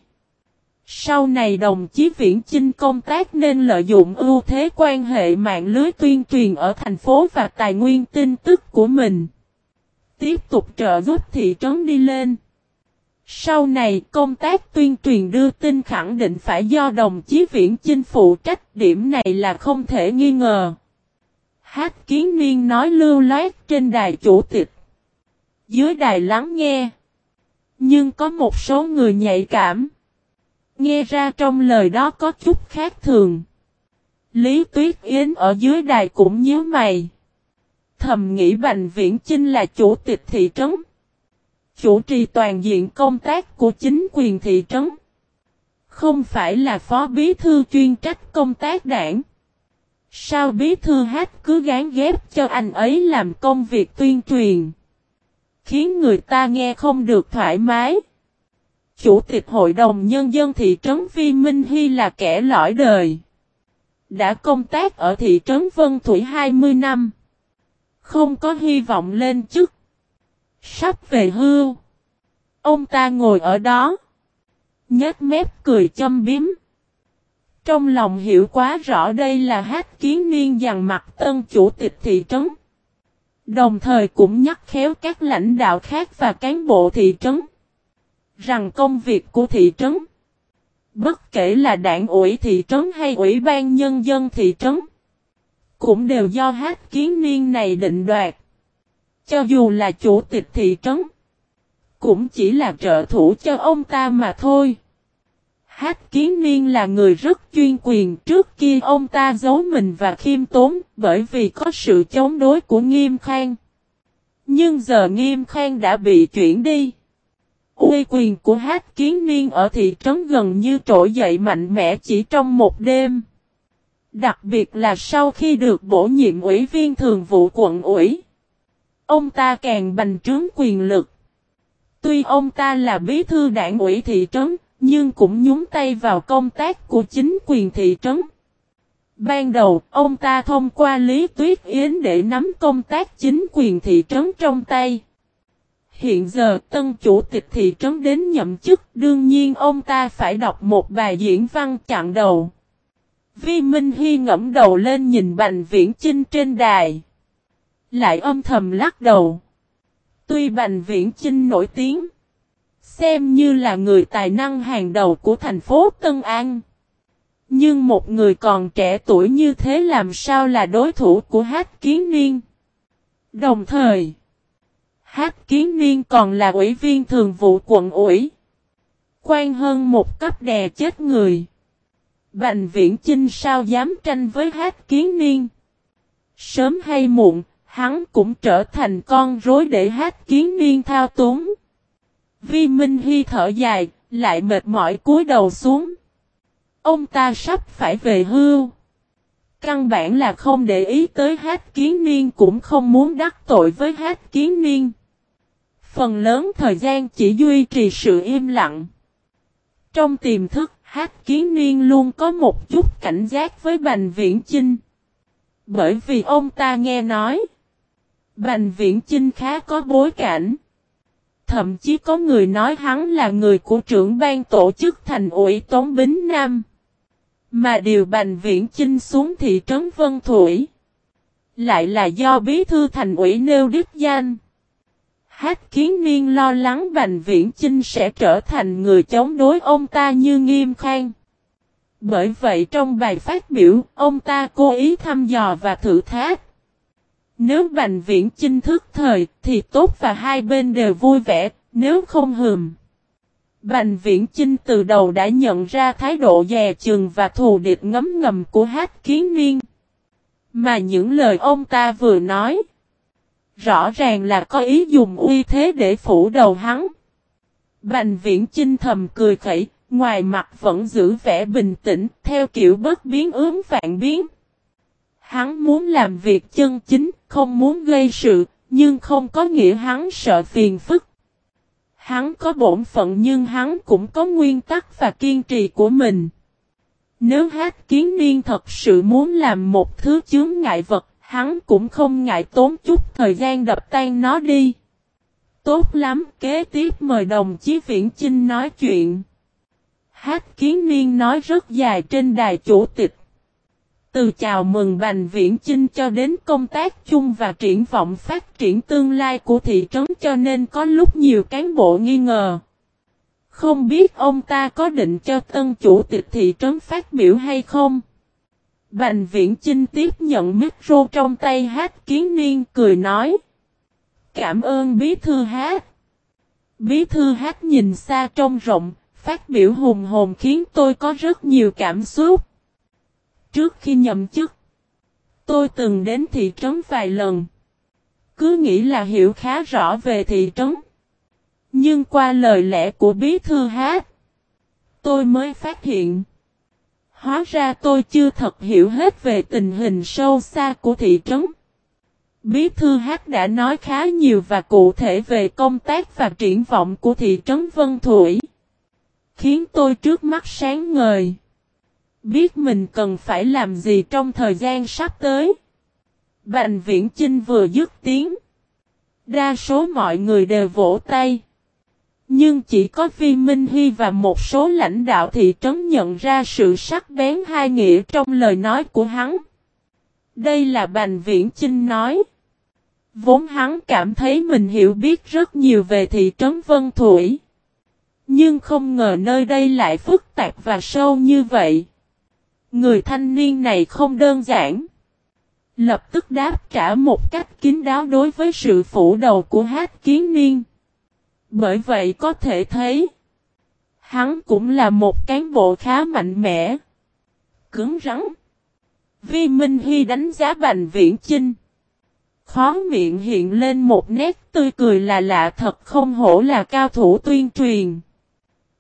sau này đồng chí Viễn Chinh công tác nên lợi dụng ưu thế quan hệ mạng lưới tuyên truyền ở thành phố và tài nguyên tin tức của mình. Tiếp tục trợ giúp thị trấn đi lên. Sau này, công tác tuyên truyền đưa tin khẳng định phải do đồng chí Viễn Chinh phụ trách, điểm này là không thể nghi ngờ. Hát kiến niên nói lưu loát trên đài chủ tịch. Dưới đài lắng nghe. Nhưng có một số người nhạy cảm. Nghe ra trong lời đó có chút khác thường. Lý Tuyết Yến ở dưới đài cũng nhớ mày. Thầm nghĩ Bành Viễn Chinh là chủ tịch thị trấn. Chủ trì toàn diện công tác của chính quyền thị trấn. Không phải là phó bí thư chuyên trách công tác đảng. Sao bí thư hát cứ gán ghép cho anh ấy làm công việc tuyên truyền. Khiến người ta nghe không được thoải mái. Chủ tịch hội đồng nhân dân thị trấn Vi Minh Hy là kẻ lõi đời. Đã công tác ở thị trấn Vân Thủy 20 năm. Không có hy vọng lên chức. Sắp về hưu. Ông ta ngồi ở đó. nhếch mép cười châm biếm. Trong lòng hiểu quá rõ đây là hát kiến niên dằn mặt tân chủ tịch thị trấn. Đồng thời cũng nhắc khéo các lãnh đạo khác và cán bộ thị trấn. Rằng công việc của thị trấn. Bất kể là đảng ủy thị trấn hay ủy ban nhân dân thị trấn. Cũng đều do hát kiến niên này định đoạt. Cho dù là chủ tịch thị trấn. Cũng chỉ là trợ thủ cho ông ta mà thôi. Hát kiến niên là người rất chuyên quyền trước kia ông ta giấu mình và khiêm tốn bởi vì có sự chống đối của nghiêm khang. Nhưng giờ nghiêm khang đã bị chuyển đi. Uy quyền của hát kiến niên ở thị trấn gần như trỗi dậy mạnh mẽ chỉ trong một đêm. Đặc biệt là sau khi được bổ nhiệm ủy viên thường vụ quận ủy. Ông ta càng bành trướng quyền lực. Tuy ông ta là bí thư đảng ủy thị trấn, nhưng cũng nhúng tay vào công tác của chính quyền thị trấn. Ban đầu, ông ta thông qua Lý Tuyết Yến để nắm công tác chính quyền thị trấn trong tay. Hiện giờ tân chủ tịch thị trấn đến nhậm chức, đương nhiên ông ta phải đọc một bài diễn văn chặn đầu. Vi Minh Hy ngẫm đầu lên nhìn Bành Viễn Chinh trên đài. Lại âm thầm lắc đầu. Tuy Bành Viễn Chinh nổi tiếng, xem như là người tài năng hàng đầu của thành phố Tân An. Nhưng một người còn trẻ tuổi như thế làm sao là đối thủ của Hát Kiến Niên? Đồng thời, Hát Kiến Niên còn là ủy viên thường vụ quận ủy. Quan hơn một cấp đè chết người. Bành viễn Chinh sao dám tranh với hát kiến niên. Sớm hay muộn, hắn cũng trở thành con rối để hát kiến niên thao túng. Vi Minh Hy thở dài, lại mệt mỏi cúi đầu xuống. Ông ta sắp phải về hưu. Căn bản là không để ý tới hát kiến niên cũng không muốn đắc tội với hát kiến niên. Phần lớn thời gian chỉ duy trì sự im lặng. Trong tiềm thức, hát kiến niên luôn có một chút cảnh giác với Bành Viễn Chinh. Bởi vì ông ta nghe nói, Bành Viễn Chinh khá có bối cảnh. Thậm chí có người nói hắn là người của trưởng ban tổ chức thành ủy Tống Bính Nam. Mà điều Bành Viễn Chinh xuống thị trấn Vân Thủy. Lại là do bí thư thành ủy nêu đích danh. Hát kiến niên lo lắng Bành Viễn Chinh sẽ trở thành người chống đối ông ta như nghiêm khang. Bởi vậy trong bài phát biểu, ông ta cố ý thăm dò và thử thách. Nếu Bành Viễn Chinh thức thời, thì tốt và hai bên đều vui vẻ, nếu không hừm. Bành Viễn Chinh từ đầu đã nhận ra thái độ dè chừng và thù địch ngấm ngầm của Hát Kiến Niên. Mà những lời ông ta vừa nói, rõ ràng là có ý dùng uy thế để phủ đầu hắn. Bành Viễn Chinh thầm cười khẩy, ngoài mặt vẫn giữ vẻ bình tĩnh, theo kiểu bất biến ướm vạn biến. Hắn muốn làm việc chân chính, không muốn gây sự, nhưng không có nghĩa hắn sợ phiền phức. Hắn có bổn phận nhưng hắn cũng có nguyên tắc và kiên trì của mình. Nếu hát kiến niên thật sự muốn làm một thứ chướng ngại vật, hắn cũng không ngại tốn chút thời gian đập tan nó đi. Tốt lắm, kế tiếp mời đồng chí Viễn Chinh nói chuyện. Hát kiến niên nói rất dài trên đài chủ tịch. Từ chào mừng Bành Viễn Chinh cho đến công tác chung và triển vọng phát triển tương lai của thị trấn cho nên có lúc nhiều cán bộ nghi ngờ. Không biết ông ta có định cho tân chủ tịch thị trấn phát biểu hay không? Bành Viễn Chinh tiếp nhận micro trong tay hát kiến niên cười nói. Cảm ơn bí thư hát. Bí thư hát nhìn xa trông rộng, phát biểu hùng hồn khiến tôi có rất nhiều cảm xúc. Trước khi nhậm chức, tôi từng đến thị trấn vài lần. Cứ nghĩ là hiểu khá rõ về thị trấn. Nhưng qua lời lẽ của bí thư hát, tôi mới phát hiện. Hóa ra tôi chưa thật hiểu hết về tình hình sâu xa của thị trấn. Bí thư hát đã nói khá nhiều và cụ thể về công tác và triển vọng của thị trấn Vân Thủy. Khiến tôi trước mắt sáng ngời. Biết mình cần phải làm gì trong thời gian sắp tới. Bành viễn Chinh vừa dứt tiếng. Đa số mọi người đều vỗ tay. Nhưng chỉ có Vi Minh Hy và một số lãnh đạo thị trấn nhận ra sự sắc bén hai nghĩa trong lời nói của hắn. Đây là Bành Viễn Chinh nói. Vốn hắn cảm thấy mình hiểu biết rất nhiều về thị trấn Vân Thủy. Nhưng không ngờ nơi đây lại phức tạp và sâu như vậy. Người thanh niên này không đơn giản. Lập tức đáp trả một cách kín đáo đối với sự phủ đầu của hát kiến niên. Bởi vậy có thể thấy, hắn cũng là một cán bộ khá mạnh mẽ. Cứng rắn. Vi Minh Hy đánh giá Bành Viễn Chinh. Khó miệng hiện lên một nét tươi cười là lạ thật không hổ là cao thủ tuyên truyền.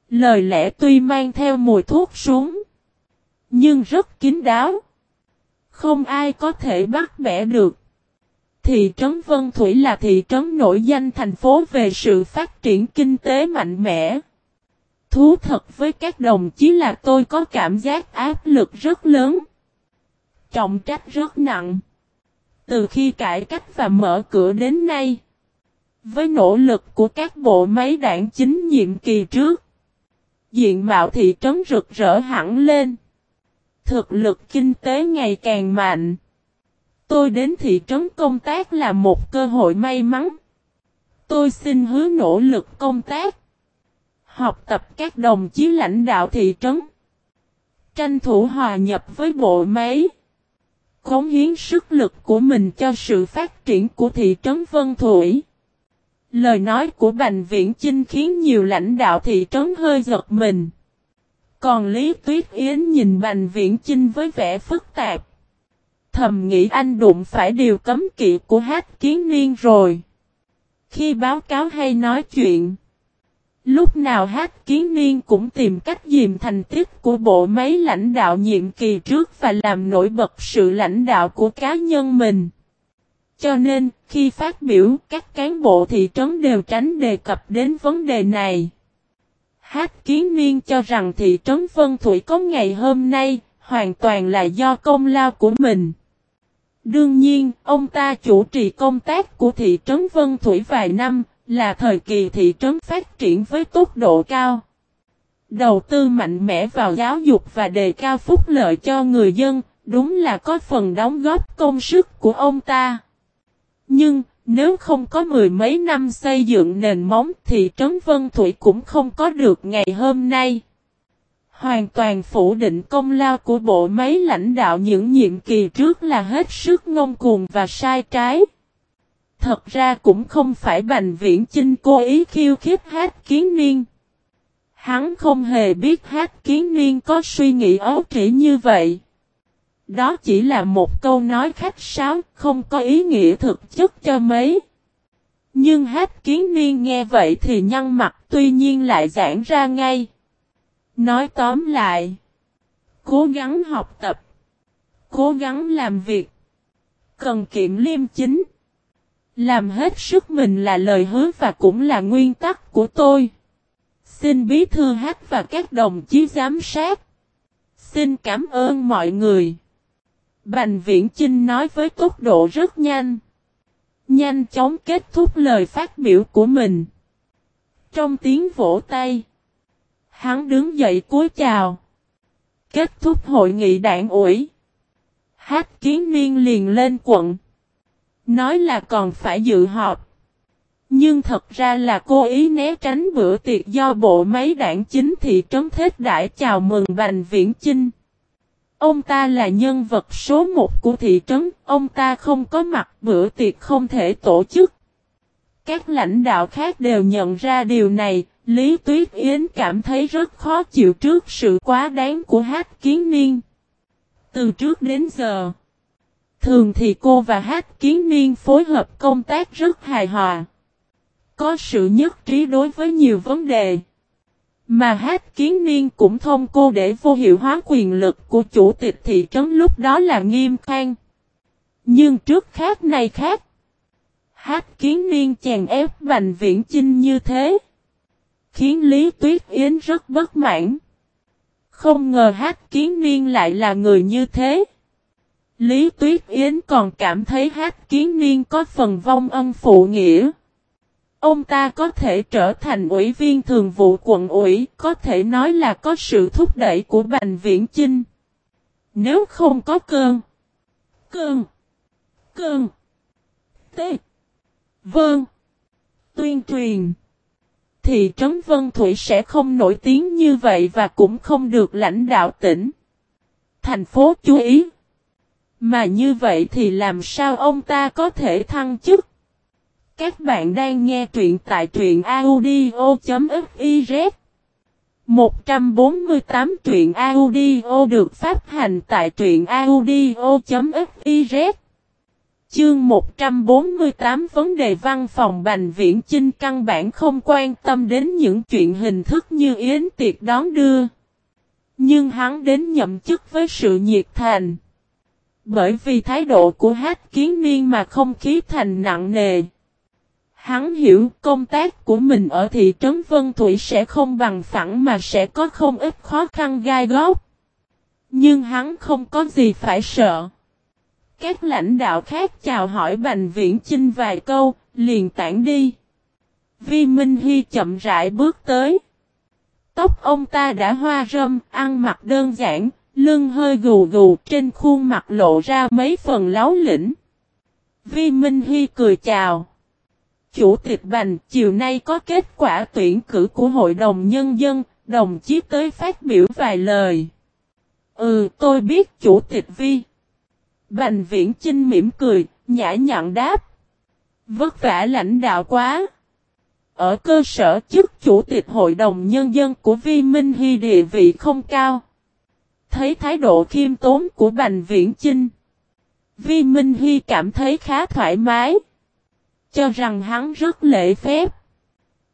Lời lẽ tuy mang theo mùi thuốc súng. Nhưng rất kín đáo. Không ai có thể bắt bẻ được. Thị trấn Vân Thủy là thị trấn nổi danh thành phố về sự phát triển kinh tế mạnh mẽ. Thú thật với các đồng chí là tôi có cảm giác áp lực rất lớn. Trọng trách rất nặng. Từ khi cải cách và mở cửa đến nay. Với nỗ lực của các bộ máy đảng chính nhiệm kỳ trước. Diện mạo thị trấn rực rỡ hẳn lên. Thực lực kinh tế ngày càng mạnh. Tôi đến thị trấn công tác là một cơ hội may mắn. Tôi xin hứa nỗ lực công tác. Học tập các đồng chí lãnh đạo thị trấn. Tranh thủ hòa nhập với bộ máy. Cống hiến sức lực của mình cho sự phát triển của thị trấn Vân Thủy. Lời nói của Bành Viễn Chinh khiến nhiều lãnh đạo thị trấn hơi giật mình. Còn Lý Tuyết Yến nhìn Bành Viễn Chinh với vẻ phức tạp. Thầm nghĩ anh đụng phải điều cấm kỵ của hát kiến niên rồi. Khi báo cáo hay nói chuyện. Lúc nào hát kiến niên cũng tìm cách dìm thành tích của bộ máy lãnh đạo nhiệm kỳ trước và làm nổi bật sự lãnh đạo của cá nhân mình. Cho nên, khi phát biểu, các cán bộ thị trấn đều tránh đề cập đến vấn đề này. Hát kiến niên cho rằng thị trấn Vân Thủy có ngày hôm nay, hoàn toàn là do công lao của mình. Đương nhiên, ông ta chủ trì công tác của thị trấn Vân Thủy vài năm, là thời kỳ thị trấn phát triển với tốc độ cao. Đầu tư mạnh mẽ vào giáo dục và đề cao phúc lợi cho người dân, đúng là có phần đóng góp công sức của ông ta. Nhưng, nếu không có mười mấy năm xây dựng nền móng thì Trấn Vân Thủy cũng không có được ngày hôm nay. Hoàn toàn phủ định công lao của bộ máy lãnh đạo những nhiệm kỳ trước là hết sức ngông cuồng và sai trái. Thật ra cũng không phải Bành Viễn Chinh cố ý khiêu khích hát kiến niên. Hắn không hề biết hát kiến niên có suy nghĩ ấu trĩ như vậy. Đó chỉ là một câu nói khách sáo, không có ý nghĩa thực chất cho mấy. Nhưng hát kiến niên nghe vậy thì nhăn mặt tuy nhiên lại giãn ra ngay. Nói tóm lại. Cố gắng học tập. Cố gắng làm việc. Cần kiệm liêm chính. Làm hết sức mình là lời hứa và cũng là nguyên tắc của tôi. Xin bí thư hát và các đồng chí giám sát. Xin cảm ơn mọi người. Bành Viễn Chinh nói với tốc độ rất nhanh. Nhanh chóng kết thúc lời phát biểu của mình. Trong tiếng vỗ tay. Hắn đứng dậy cúi chào. Kết thúc hội nghị đảng ủy. Hát kiến niên liền lên quận. Nói là còn phải dự họp. Nhưng thật ra là cố ý né tránh bữa tiệc do bộ máy đảng chính thị trấn Thết Đại chào mừng Bành Viễn Chinh. Ông ta là nhân vật số một của thị trấn, ông ta không có mặt bữa tiệc không thể tổ chức. Các lãnh đạo khác đều nhận ra điều này, Lý Tuyết Yến cảm thấy rất khó chịu trước sự quá đáng của Hát Kiến Niên. Từ trước đến giờ, thường thì cô và Hát Kiến Niên phối hợp công tác rất hài hòa. Có sự nhất trí đối với nhiều vấn đề. Mà hát kiến niên cũng thông cô để vô hiệu hóa quyền lực của chủ tịch thị trấn lúc đó là nghiêm khang. Nhưng trước khác này khác. Hát kiến niên chèn ép Bành Viễn Chinh như thế. Khiến Lý Tuyết Yến rất bất mãn. Không ngờ hát kiến niên lại là người như thế. Lý Tuyết Yến còn cảm thấy hát kiến niên có phần vong ân phụ nghĩa. Ông ta có thể trở thành ủy viên thường vụ quận ủy, có thể nói là có sự thúc đẩy của Bành Viễn Chinh. Nếu không có cơn, cơn, cơn, tê, vâng, tuyên truyền, thì Trấn Vân Thủy sẽ không nổi tiếng như vậy và cũng không được lãnh đạo tỉnh. Thành phố chú ý. Mà như vậy thì làm sao ông ta có thể thăng chức? Các bạn đang nghe truyện tại truyện audio.fiz 148 truyện audio được phát hành tại truyện audio.fiz Chương 148 vấn đề văn phòng Bành Viễn Chinh căn bản không quan tâm đến những chuyện hình thức như yến tiệc đón đưa. Nhưng hắn đến nhậm chức với sự nhiệt thành. Bởi vì thái độ của hát kiến niên mà không khí thành nặng nề. Hắn hiểu công tác của mình ở thị trấn Vân Thủy sẽ không bằng phẳng mà sẽ có không ít khó khăn gai góc. Nhưng hắn không có gì phải sợ. Các lãnh đạo khác chào hỏi Bành Viễn Chinh vài câu, liền tản đi. Vi Minh Hy chậm rãi bước tới. Tóc ông ta đã hoa râm, ăn mặc đơn giản, lưng hơi gù gù trên khuôn mặt lộ ra mấy phần láo lĩnh. Vi Minh Hy cười chào. Chủ tịch Bành chiều nay có kết quả tuyển cử của Hội đồng Nhân dân, đồng chí tới phát biểu vài lời. Ừ, tôi biết chủ tịch Vi. Bành viễn Trinh mỉm cười, nhã nhặn đáp. Vất vả lãnh đạo quá. ở cơ sở chức chủ tịch hội đồng nhân dân của Vi Minh Hy địa vị không cao. Thấy thái độ khiêm tốn của Bành Viễn Chinh. Vi Minh Hy cảm thấy khá thoải mái. Cho rằng hắn rất lễ phép.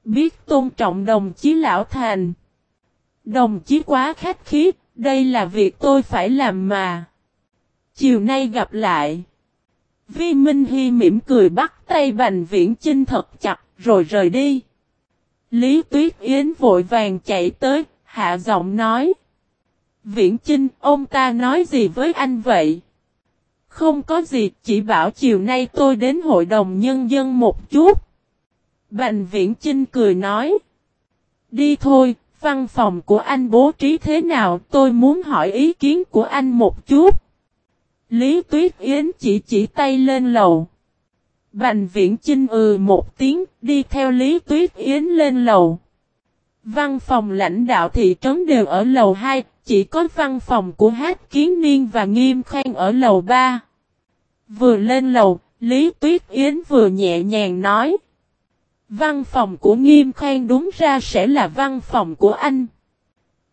Biết tôn trọng đồng chí Lão Thành. Đồng chí quá khách khí, đây là việc tôi phải làm mà. Chiều nay gặp lại. Vi Minh Hy mỉm cười bắt tay Bành Viễn Chinh thật chặt rồi rời đi. Lý Tuyết Yến vội vàng chạy tới, hạ giọng nói. Viễn Chinh, ông ta nói gì với anh vậy? Không có gì, chỉ bảo chiều nay tôi đến hội đồng nhân dân một chút. Bành Viễn Chinh cười nói. Đi thôi, văn phòng của anh bố trí thế nào tôi muốn hỏi ý kiến của anh một chút. Lý Tuyết Yến chỉ chỉ tay lên lầu. Bành Viễn Chinh ừ một tiếng đi theo Lý Tuyết Yến lên lầu. Văn phòng lãnh đạo thị trấn đều ở lầu 2, chỉ có văn phòng của Hát Kiến Niên và Nghiêm Khang ở lầu 3. Vừa lên lầu, Lý Tuyết Yến vừa nhẹ nhàng nói. Văn phòng của Nghiêm Khang đúng ra sẽ là văn phòng của anh.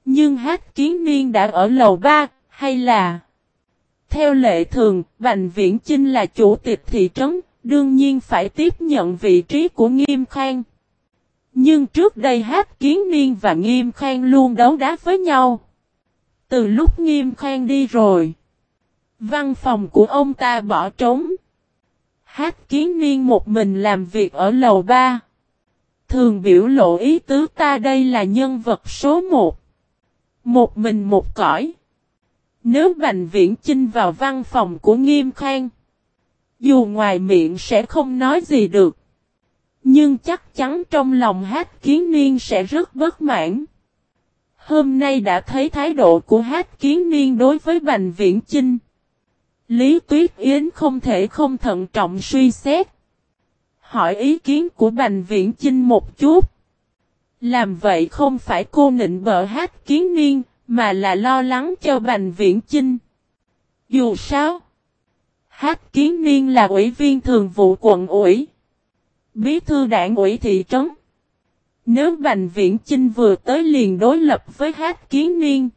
Nhưng Hát Kiến Niên đã ở lầu 3, hay là... Theo lệ thường, Bành Viễn Chinh là chủ tịch thị trấn, đương nhiên phải tiếp nhận vị trí của Nghiêm Khang. Nhưng trước đây Hát Kiến Niên và Nghiêm Khang luôn đấu đá với nhau. Từ lúc Nghiêm khoan đi rồi, văn phòng của ông ta bỏ trống. Hát Kiến Niên một mình làm việc ở lầu ba. Thường biểu lộ ý tứ ta đây là nhân vật số một. Một mình một cõi. Nếu Bành Viễn Chinh vào văn phòng của Nghiêm Khang, dù ngoài miệng sẽ không nói gì được, nhưng chắc chắn trong lòng Hát Kiến Niên sẽ rất bất mãn. Hôm nay đã thấy thái độ của Hát Kiến Niên đối với Bành Viễn Chinh. Lý Tuyết Yến không thể không thận trọng suy xét. Hỏi ý kiến của Bành Viễn Chinh một chút. Làm vậy không phải cô nịnh bợ Hát Kiến Niên, mà là lo lắng cho Bành Viễn Chinh. Dù sao, Hát Kiến Niên là ủy viên thường vụ quận ủy, bí thư đảng ủy thị trấn. Nếu Bành Viễn Chinh vừa tới liền đối lập với Hát Kiến Niên,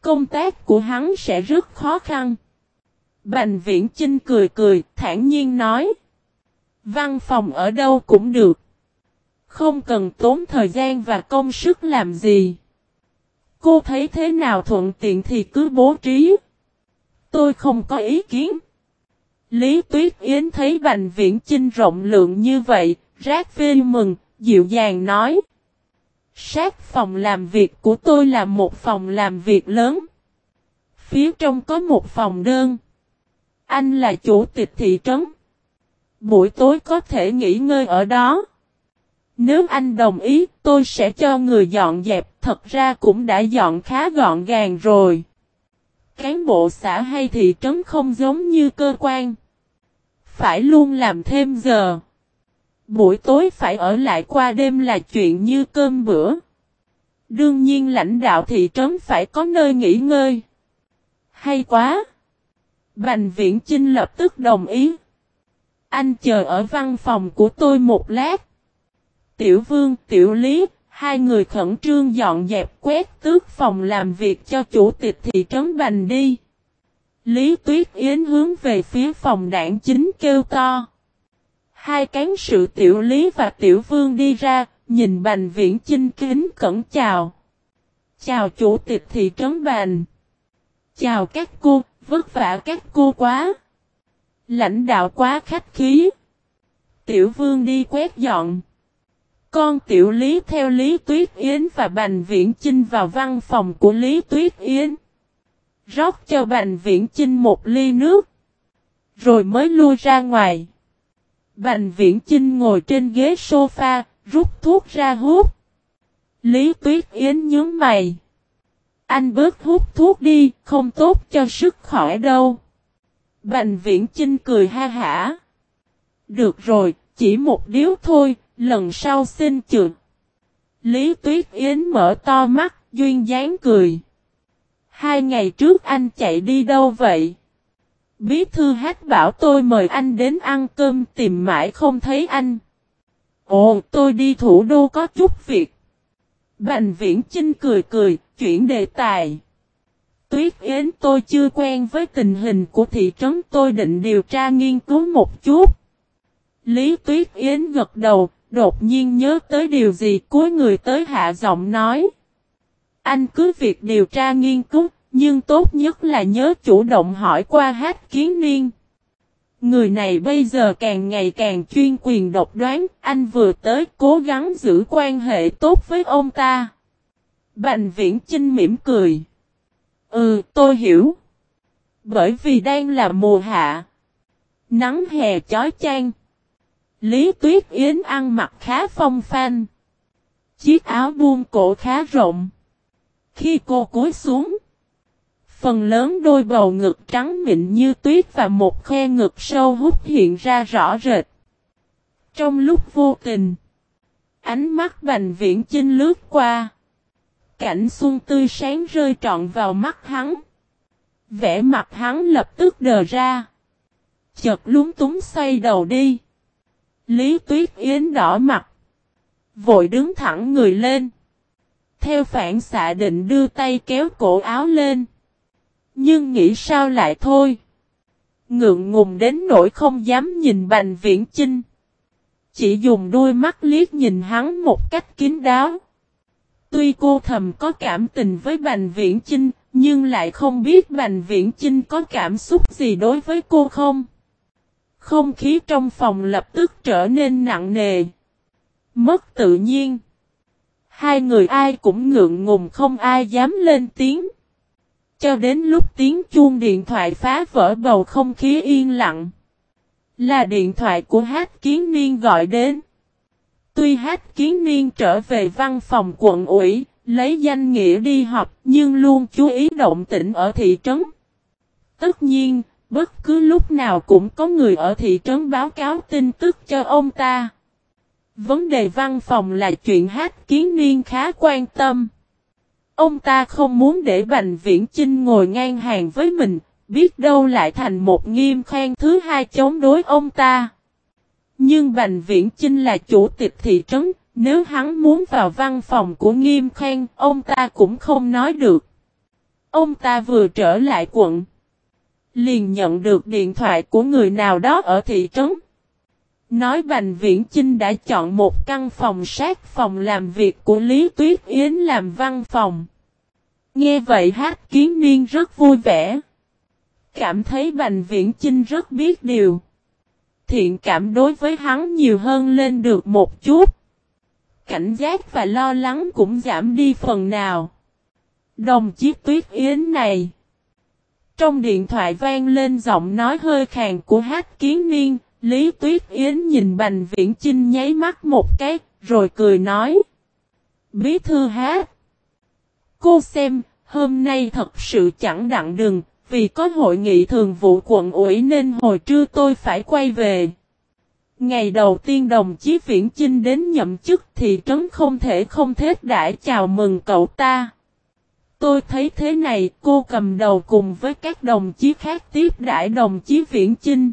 công tác của hắn sẽ rất khó khăn. Bành Viễn Chinh cười cười, thản nhiên nói. Văn phòng ở đâu cũng được. Không cần tốn thời gian và công sức làm gì. Cô thấy thế nào thuận tiện thì cứ bố trí. Tôi không có ý kiến. Lý Tuyết Yến thấy Bành Viễn Chinh rộng lượng như vậy, rác phê mừng, dịu dàng nói. Sát phòng làm việc của tôi là một phòng làm việc lớn. Phía trong có một phòng đơn. Anh là chủ tịch thị trấn. Buổi tối có thể nghỉ ngơi ở đó. Nếu anh đồng ý, tôi sẽ cho người dọn dẹp, thật ra cũng đã dọn khá gọn gàng rồi. Cán bộ xã hay thị trấn không giống như cơ quan. Phải luôn làm thêm giờ. Buổi tối phải ở lại qua đêm là chuyện như cơm bữa. Đương nhiên lãnh đạo thị trấn phải có nơi nghỉ ngơi. Hay quá! Bành viễn Chinh lập tức đồng ý. Anh chờ ở văn phòng của tôi một lát. Tiểu vương, tiểu lý, hai người khẩn trương dọn dẹp quét tước phòng làm việc cho chủ tịch thị trấn Bành đi. Lý Tuyết Yến hướng về phía phòng đảng chính kêu to. Hai cán sự tiểu lý và tiểu vương đi ra, nhìn Bành Viễn Chinh kính cẩn chào. Chào chủ tịch thị trấn Bành. Chào các cô, vất vả các cô quá. Lãnh đạo quá khách khí. Tiểu vương đi quét dọn. Con tiểu lý theo Lý Tuyết Yến và Bành Viễn Chinh vào văn phòng của Lý Tuyết Yến. Rót cho Bành Viễn Chinh một ly nước. Rồi mới lui ra ngoài. Bành Viễn Chinh ngồi trên ghế sofa, rút thuốc ra hút. Lý Tuyết Yến nhớ mày. Anh bớt hút thuốc đi, không tốt cho sức khỏe đâu. Bành Viễn Chinh cười ha hả. Được rồi, chỉ một điếu thôi, lần sau xin chừng. Lý Tuyết Yến mở to mắt, duyên dáng cười. Hai ngày trước anh chạy đi đâu vậy? Bí thư hát bảo tôi mời anh đến ăn cơm tìm mãi không thấy anh. Ồ, tôi đi thủ đô có chút việc. Bành viễn Chinh cười cười, chuyển đề tài. Tuyết Yến tôi chưa quen với tình hình của thị trấn tôi định điều tra nghiên cứu một chút. Lý Tuyết Yến gật đầu, đột nhiên nhớ tới điều gì cuối người tới hạ giọng nói. Anh cứ việc điều tra nghiên cứu, nhưng tốt nhất là nhớ chủ động hỏi qua hát kiến niên. Người này bây giờ càng ngày càng chuyên quyền độc đoán, anh vừa tới cố gắng giữ quan hệ tốt với ông ta. Bành viễn Chinh mỉm cười. Ừ, tôi hiểu. Bởi vì đang là mùa hạ. Nắng hè chói chang. Lý Tuyết Yến ăn mặc khá phong phanh. Chiếc áo buông cổ khá rộng. Khi cô cúi xuống, phần lớn đôi bầu ngực trắng mịn như tuyết và một khe ngực sâu hút hiện ra rõ rệt. Trong lúc vô tình, ánh mắt Bành Viễn Chinh lướt qua. Cảnh xuân tươi sáng rơi trọn vào mắt hắn. Vẻ mặt hắn lập tức đờ ra. Chợt lúng túng xoay đầu đi. Lý Tuyết Yến đỏ mặt. Vội đứng thẳng người lên. Theo phản xạ định đưa tay kéo cổ áo lên. Nhưng nghĩ sao lại thôi. Ngượng ngùng đến nỗi không dám nhìn Bành Viễn Chinh. Chỉ dùng đôi mắt liếc nhìn hắn một cách kín đáo. Tuy cô thầm có cảm tình với Bành Viễn Chinh, nhưng lại không biết Bành Viễn Chinh có cảm xúc gì đối với cô không. Không khí trong phòng lập tức trở nên nặng nề. Mất tự nhiên. Hai người ai cũng ngượng ngùng không ai dám lên tiếng. Cho đến lúc tiếng chuông điện thoại phá vỡ bầu không khí yên lặng. Là điện thoại của Hát Kiến Niên gọi đến. Tuy Hát Kiến Niên trở về văn phòng quận ủy, lấy danh nghĩa đi học nhưng luôn chú ý động tĩnh ở thị trấn. Tất nhiên, bất cứ lúc nào cũng có người ở thị trấn báo cáo tin tức cho ông ta. Vấn đề văn phòng là chuyện Hát Kiến Niên khá quan tâm. Ông ta không muốn để Bành Viễn Chinh ngồi ngang hàng với mình, biết đâu lại thành một nghiêm khen thứ hai chống đối ông ta. Nhưng Bành Viễn Chinh là chủ tịch thị trấn, nếu hắn muốn vào văn phòng của nghiêm khen, ông ta cũng không nói được. Ông ta vừa trở lại quận. Liền nhận được điện thoại của người nào đó ở thị trấn. Nói Bành Viễn Chinh đã chọn một căn phòng sát phòng làm việc của Lý Tuyết Yến làm văn phòng. Nghe vậy hát kiến niên rất vui vẻ. Cảm thấy Bành Viễn Chinh rất biết điều. Thiện cảm đối với hắn nhiều hơn lên được một chút. Cảnh giác và lo lắng cũng giảm đi phần nào. Đồng chiếc tuyết yến này. Trong điện thoại vang lên giọng nói hơi khàn của hát kiến niên, Lý Tuyết Yến nhìn Bành Viễn Chinh nháy mắt một cái, rồi cười nói. Bí thư hát. Cô xem, hôm nay thật sự chẳng đặng đừng, vì có hội nghị thường vụ quận ủy nên hồi trưa tôi phải quay về. Ngày đầu tiên đồng chí Viễn Chinh đến nhậm chức thì trấn không thể không thết đại chào mừng cậu ta. Tôi thấy thế này cô cầm đầu cùng với các đồng chí khác tiếp đại đồng chí Viễn Chinh.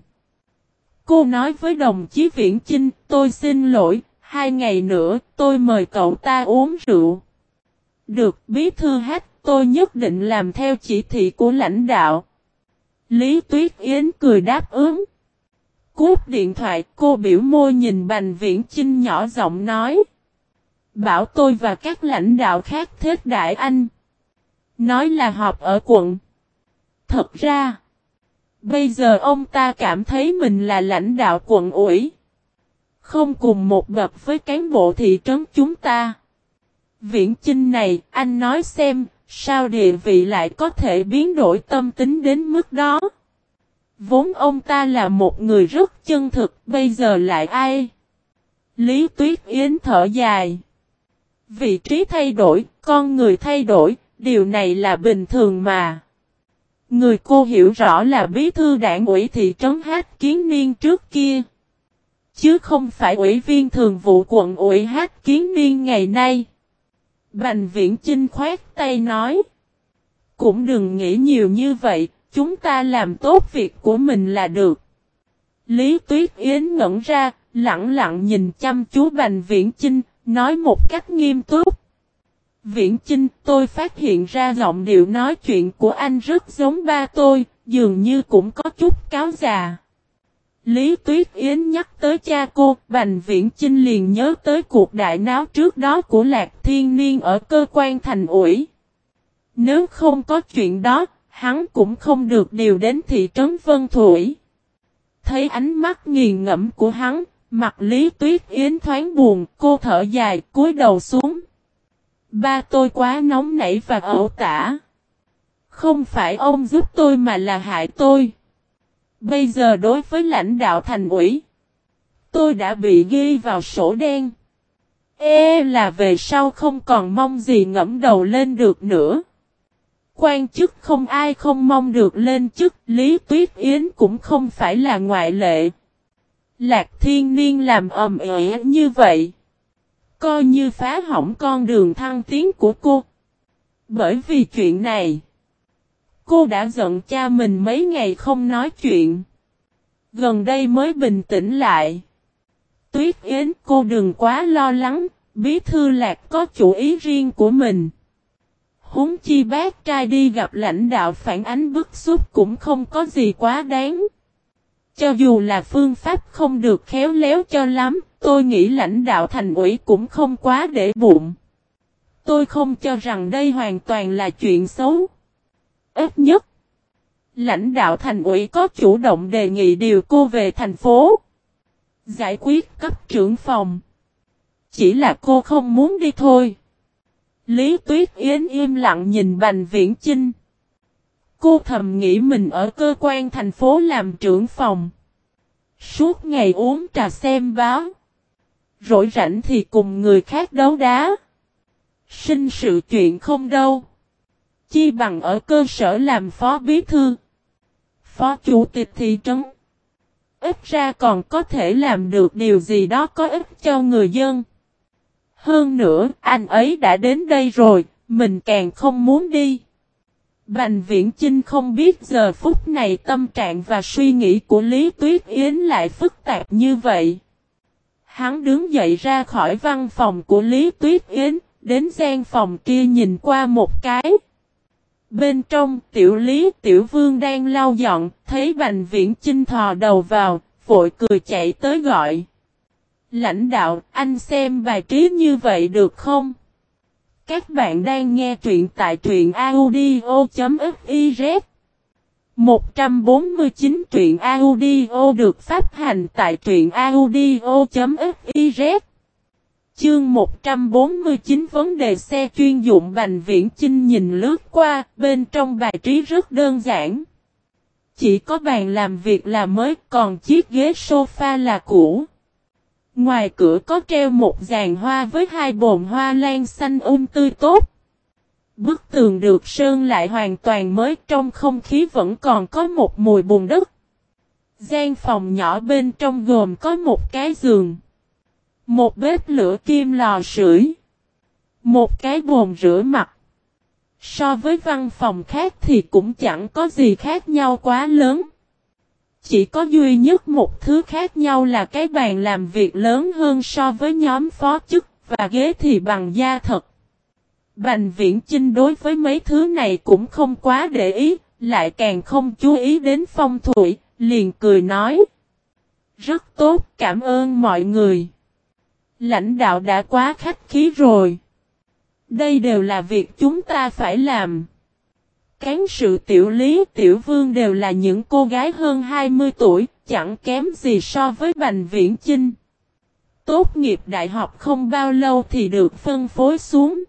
Cô nói với đồng chí Viễn Chinh, tôi xin lỗi, hai ngày nữa tôi mời cậu ta uống rượu. Được bí thư hát, tôi nhất định làm theo chỉ thị của lãnh đạo. Lý Tuyết Yến cười đáp ứng. Cúp điện thoại cô biểu môi nhìn Bành Viễn Chinh nhỏ giọng nói. Bảo tôi và các lãnh đạo khác thết đại anh. Nói là họp ở quận. Thật ra. Bây giờ ông ta cảm thấy mình là lãnh đạo quận ủy. Không cùng một bậc với cán bộ thị trấn chúng ta. Viễn Chinh này, anh nói xem, sao địa vị lại có thể biến đổi tâm tính đến mức đó? Vốn ông ta là một người rất chân thực, bây giờ lại ai? Lý Tuyết Yến thở dài. Vị trí thay đổi, con người thay đổi, điều này là bình thường mà. Người cô hiểu rõ là bí thư đảng ủy thị trấn Hát Kiến Niên trước kia. Chứ không phải ủy viên thường vụ quận ủy Hát Kiến Niên ngày nay. Bành viễn Trinh khoát tay nói. Cũng đừng nghĩ nhiều như vậy, chúng ta làm tốt việc của mình là được. Lý Tuyết Yến ngẩn ra, lặng lặng nhìn chăm chú Bành Viễn Chinh, nói một cách nghiêm túc. Viễn Chinh, tôi phát hiện ra giọng điệu nói chuyện của anh rất giống ba tôi, dường như cũng có chút cáo già. Lý Tuyết Yến nhắc tới cha cô, Bành Viễn Chinh liền nhớ tới cuộc đại náo trước đó của Lạc Thiên Niên ở cơ quan thành ủi. Nếu không có chuyện đó, hắn cũng không được điều đến thị trấn Vân Thủy. Thấy ánh mắt nghiền ngẫm của hắn, mặt Lý Tuyết Yến thoáng buồn, cô thở dài, cúi đầu xuống. Ba tôi quá nóng nảy và ẩu tả. Không phải ông giúp tôi mà là hại tôi. Bây giờ đối với lãnh đạo thành ủy, tôi đã bị ghi vào sổ đen. Ê là về sau không còn mong gì ngẫm đầu lên được nữa. Quan chức không ai không mong được lên chức, Lý Tuyết Yến cũng không phải là ngoại lệ. Lạc thiên niên làm ầm ĩ như vậy. Coi như phá hỏng con đường thăng tiến của cô. Bởi vì chuyện này, cô đã giận cha mình mấy ngày không nói chuyện. Gần đây mới bình tĩnh lại. Tuyết Yến cô đừng quá lo lắng, bí thư lạc có chủ ý riêng của mình. Húng chi bác trai đi gặp lãnh đạo phản ánh bức xúc cũng không có gì quá đáng. Cho dù là phương pháp không được khéo léo cho lắm, tôi nghĩ lãnh đạo thành ủy cũng không quá để bụng. Tôi không cho rằng đây hoàn toàn là chuyện xấu. Ít nhất, lãnh đạo thành ủy có chủ động đề nghị điều cô về thành phố. Giải quyết cấp trưởng phòng. Chỉ là cô không muốn đi thôi. Lý Tuyết Yến im lặng nhìn Bành Viễn Chinh. Cô thầm nghĩ mình ở cơ quan thành phố làm trưởng phòng. Suốt ngày uống trà xem báo. Rỗi rảnh thì cùng người khác đấu đá. Sinh sự chuyện không đâu. Chi bằng ở cơ sở làm phó bí thư. Phó chủ tịch thị trấn. Ít ra còn có thể làm được điều gì đó có ích cho người dân. Hơn nữa, anh ấy đã đến đây rồi, mình càng không muốn đi. Bành Viễn Chinh không biết giờ phút này tâm trạng và suy nghĩ của Lý Tuyết Yến lại phức tạp như vậy. Hắn đứng dậy ra khỏi văn phòng của Lý Tuyết Yến, đến gian phòng kia nhìn qua một cái. Bên trong, tiểu Lý Tiểu Vương đang lau dọn, thấy Bành Viễn Chinh thò đầu vào, vội cười chạy tới gọi. Lãnh đạo, anh xem bài trí như vậy được không? Các bạn đang nghe truyện tại truyện audio.fiz 149 truyện audio được phát hành tại truyện audio.fiz Chương 149 vấn đề xe chuyên dụng Bành Viễn Chinh nhìn lướt qua, bên trong bài trí rất đơn giản. Chỉ có bàn làm việc là mới, còn chiếc ghế sofa là cũ. Ngoài cửa có treo một dàn hoa với hai bồn hoa lan xanh um tươi tốt. Bức tường được sơn lại hoàn toàn mới trong không khí vẫn còn có một mùi bùn đất. Gian phòng nhỏ bên trong gồm có một cái giường. Một bếp lửa kim lò sưởi. Một cái bồn rửa mặt. So với văn phòng khác thì cũng chẳng có gì khác nhau quá lớn. Chỉ có duy nhất một thứ khác nhau là cái bàn làm việc lớn hơn so với nhóm phó chức và ghế thì bằng da thật. Bành viễn chinh đối với mấy thứ này cũng không quá để ý, lại càng không chú ý đến phong thủy, liền cười nói. Rất tốt, cảm ơn mọi người. Lãnh đạo đã quá khách khí rồi. Đây đều là việc chúng ta phải làm. Cán sự tiểu lý tiểu vương đều là những cô gái hơn 20 tuổi, chẳng kém gì so với Bành Viễn Chinh. Tốt nghiệp đại học không bao lâu thì được phân phối xuống.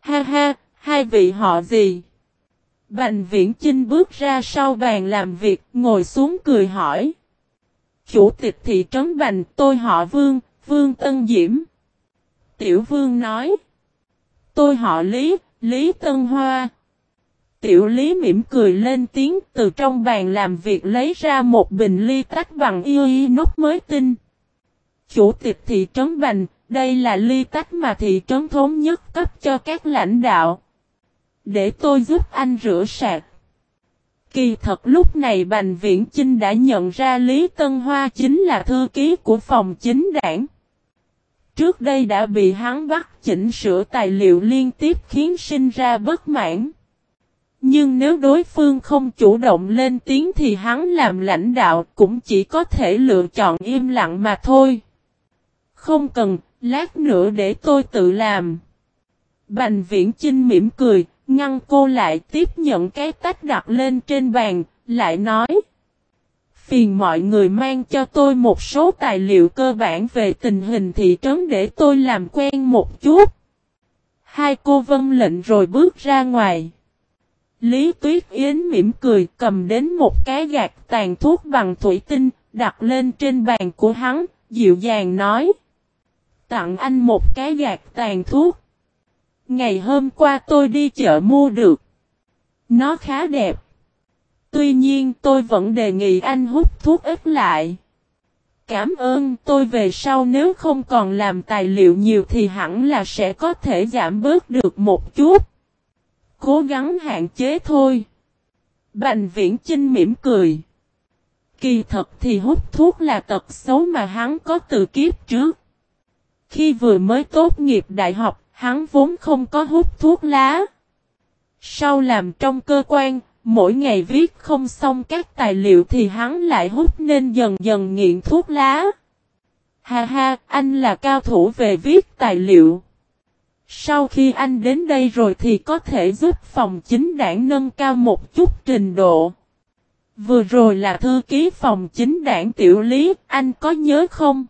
Ha ha, hai vị họ gì? Bành Viễn Chinh bước ra sau bàn làm việc, ngồi xuống cười hỏi. Chủ tịch thị trấn Bành, tôi họ Vương, Vương Tân Diễm. Tiểu Vương nói. Tôi họ Lý, Lý Tân Hoa. Tiểu Lý mỉm cười lên tiếng từ trong bàn làm việc lấy ra một bình ly tách bằng y nốt mới tinh. Chủ tịch thị trấn Bành, đây là ly tách mà thị trấn thống nhất cấp cho các lãnh đạo. Để tôi giúp anh rửa sạc. Kỳ thật lúc này Bành Viễn Chinh đã nhận ra Lý Tân Hoa chính là thư ký của phòng chính đảng. Trước đây đã bị hắn bắt chỉnh sửa tài liệu liên tiếp khiến sinh ra bất mãn. Nhưng nếu đối phương không chủ động lên tiếng thì hắn làm lãnh đạo cũng chỉ có thể lựa chọn im lặng mà thôi. Không cần, lát nữa để tôi tự làm. Bành viễn Trinh mỉm cười, ngăn cô lại tiếp nhận cái tách đặt lên trên bàn, lại nói. Phiền mọi người mang cho tôi một số tài liệu cơ bản về tình hình thị trấn để tôi làm quen một chút. Hai cô vân lệnh rồi bước ra ngoài. Lý Tuyết Yến mỉm cười cầm đến một cái gạt tàn thuốc bằng thủy tinh, đặt lên trên bàn của hắn, dịu dàng nói. Tặng anh một cái gạt tàn thuốc. Ngày hôm qua tôi đi chợ mua được. Nó khá đẹp. Tuy nhiên tôi vẫn đề nghị anh hút thuốc ít lại. Cảm ơn tôi về sau nếu không còn làm tài liệu nhiều thì hẳn là sẽ có thể giảm bớt được một chút. Cố gắng hạn chế thôi. Bành viễn Trinh mỉm cười. Kỳ thật thì hút thuốc là tật xấu mà hắn có từ kiếp trước. Khi vừa mới tốt nghiệp đại học, hắn vốn không có hút thuốc lá. Sau làm trong cơ quan, mỗi ngày viết không xong các tài liệu thì hắn lại hút nên dần dần nghiện thuốc lá. Ha ha, anh là cao thủ về viết tài liệu. Sau khi anh đến đây rồi thì có thể giúp phòng chính đảng nâng cao một chút trình độ. Vừa rồi là thư ký phòng chính đảng tiểu lý, anh có nhớ không?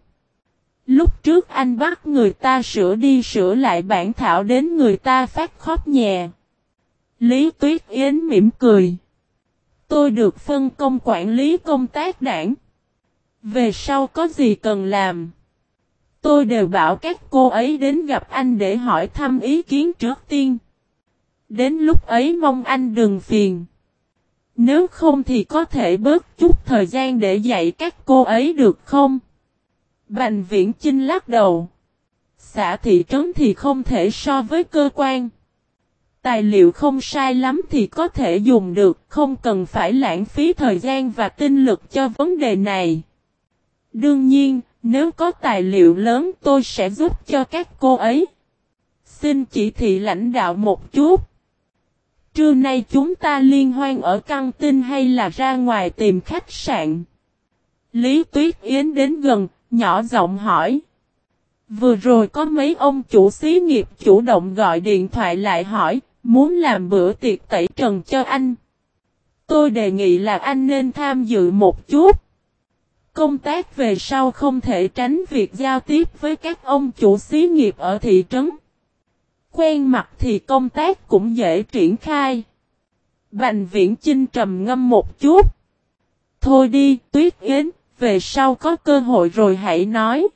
Lúc trước anh bắt người ta sửa đi sửa lại bản thảo đến người ta phát khóc nhẹ. Lý Tuyết Yến mỉm cười. Tôi được phân công quản lý công tác đảng. Về sau có gì cần làm? Tôi đều bảo các cô ấy đến gặp anh để hỏi thăm ý kiến trước tiên. Đến lúc ấy mong anh đừng phiền. Nếu không thì có thể bớt chút thời gian để dạy các cô ấy được không? Bành viễn Chinh lắc đầu. Xã thị trấn thì không thể so với cơ quan. Tài liệu không sai lắm thì có thể dùng được, không cần phải lãng phí thời gian và tinh lực cho vấn đề này. Đương nhiên, nếu có tài liệu lớn tôi sẽ giúp cho các cô ấy. Xin chỉ thị lãnh đạo một chút. Trưa nay chúng ta liên hoan ở căng tin hay là ra ngoài tìm khách sạn? Lý Tuyết Yến đến gần, nhỏ giọng hỏi. Vừa rồi có mấy ông chủ xí nghiệp chủ động gọi điện thoại lại hỏi, muốn làm bữa tiệc tẩy trần cho anh. Tôi đề nghị là anh nên tham dự một chút. Công tác về sau không thể tránh việc giao tiếp với các ông chủ xí nghiệp ở thị trấn. Quen mặt thì công tác cũng dễ triển khai. Bành viễn Chinh trầm ngâm một chút. Thôi đi, tuyết yến, về sau có cơ hội rồi hãy nói.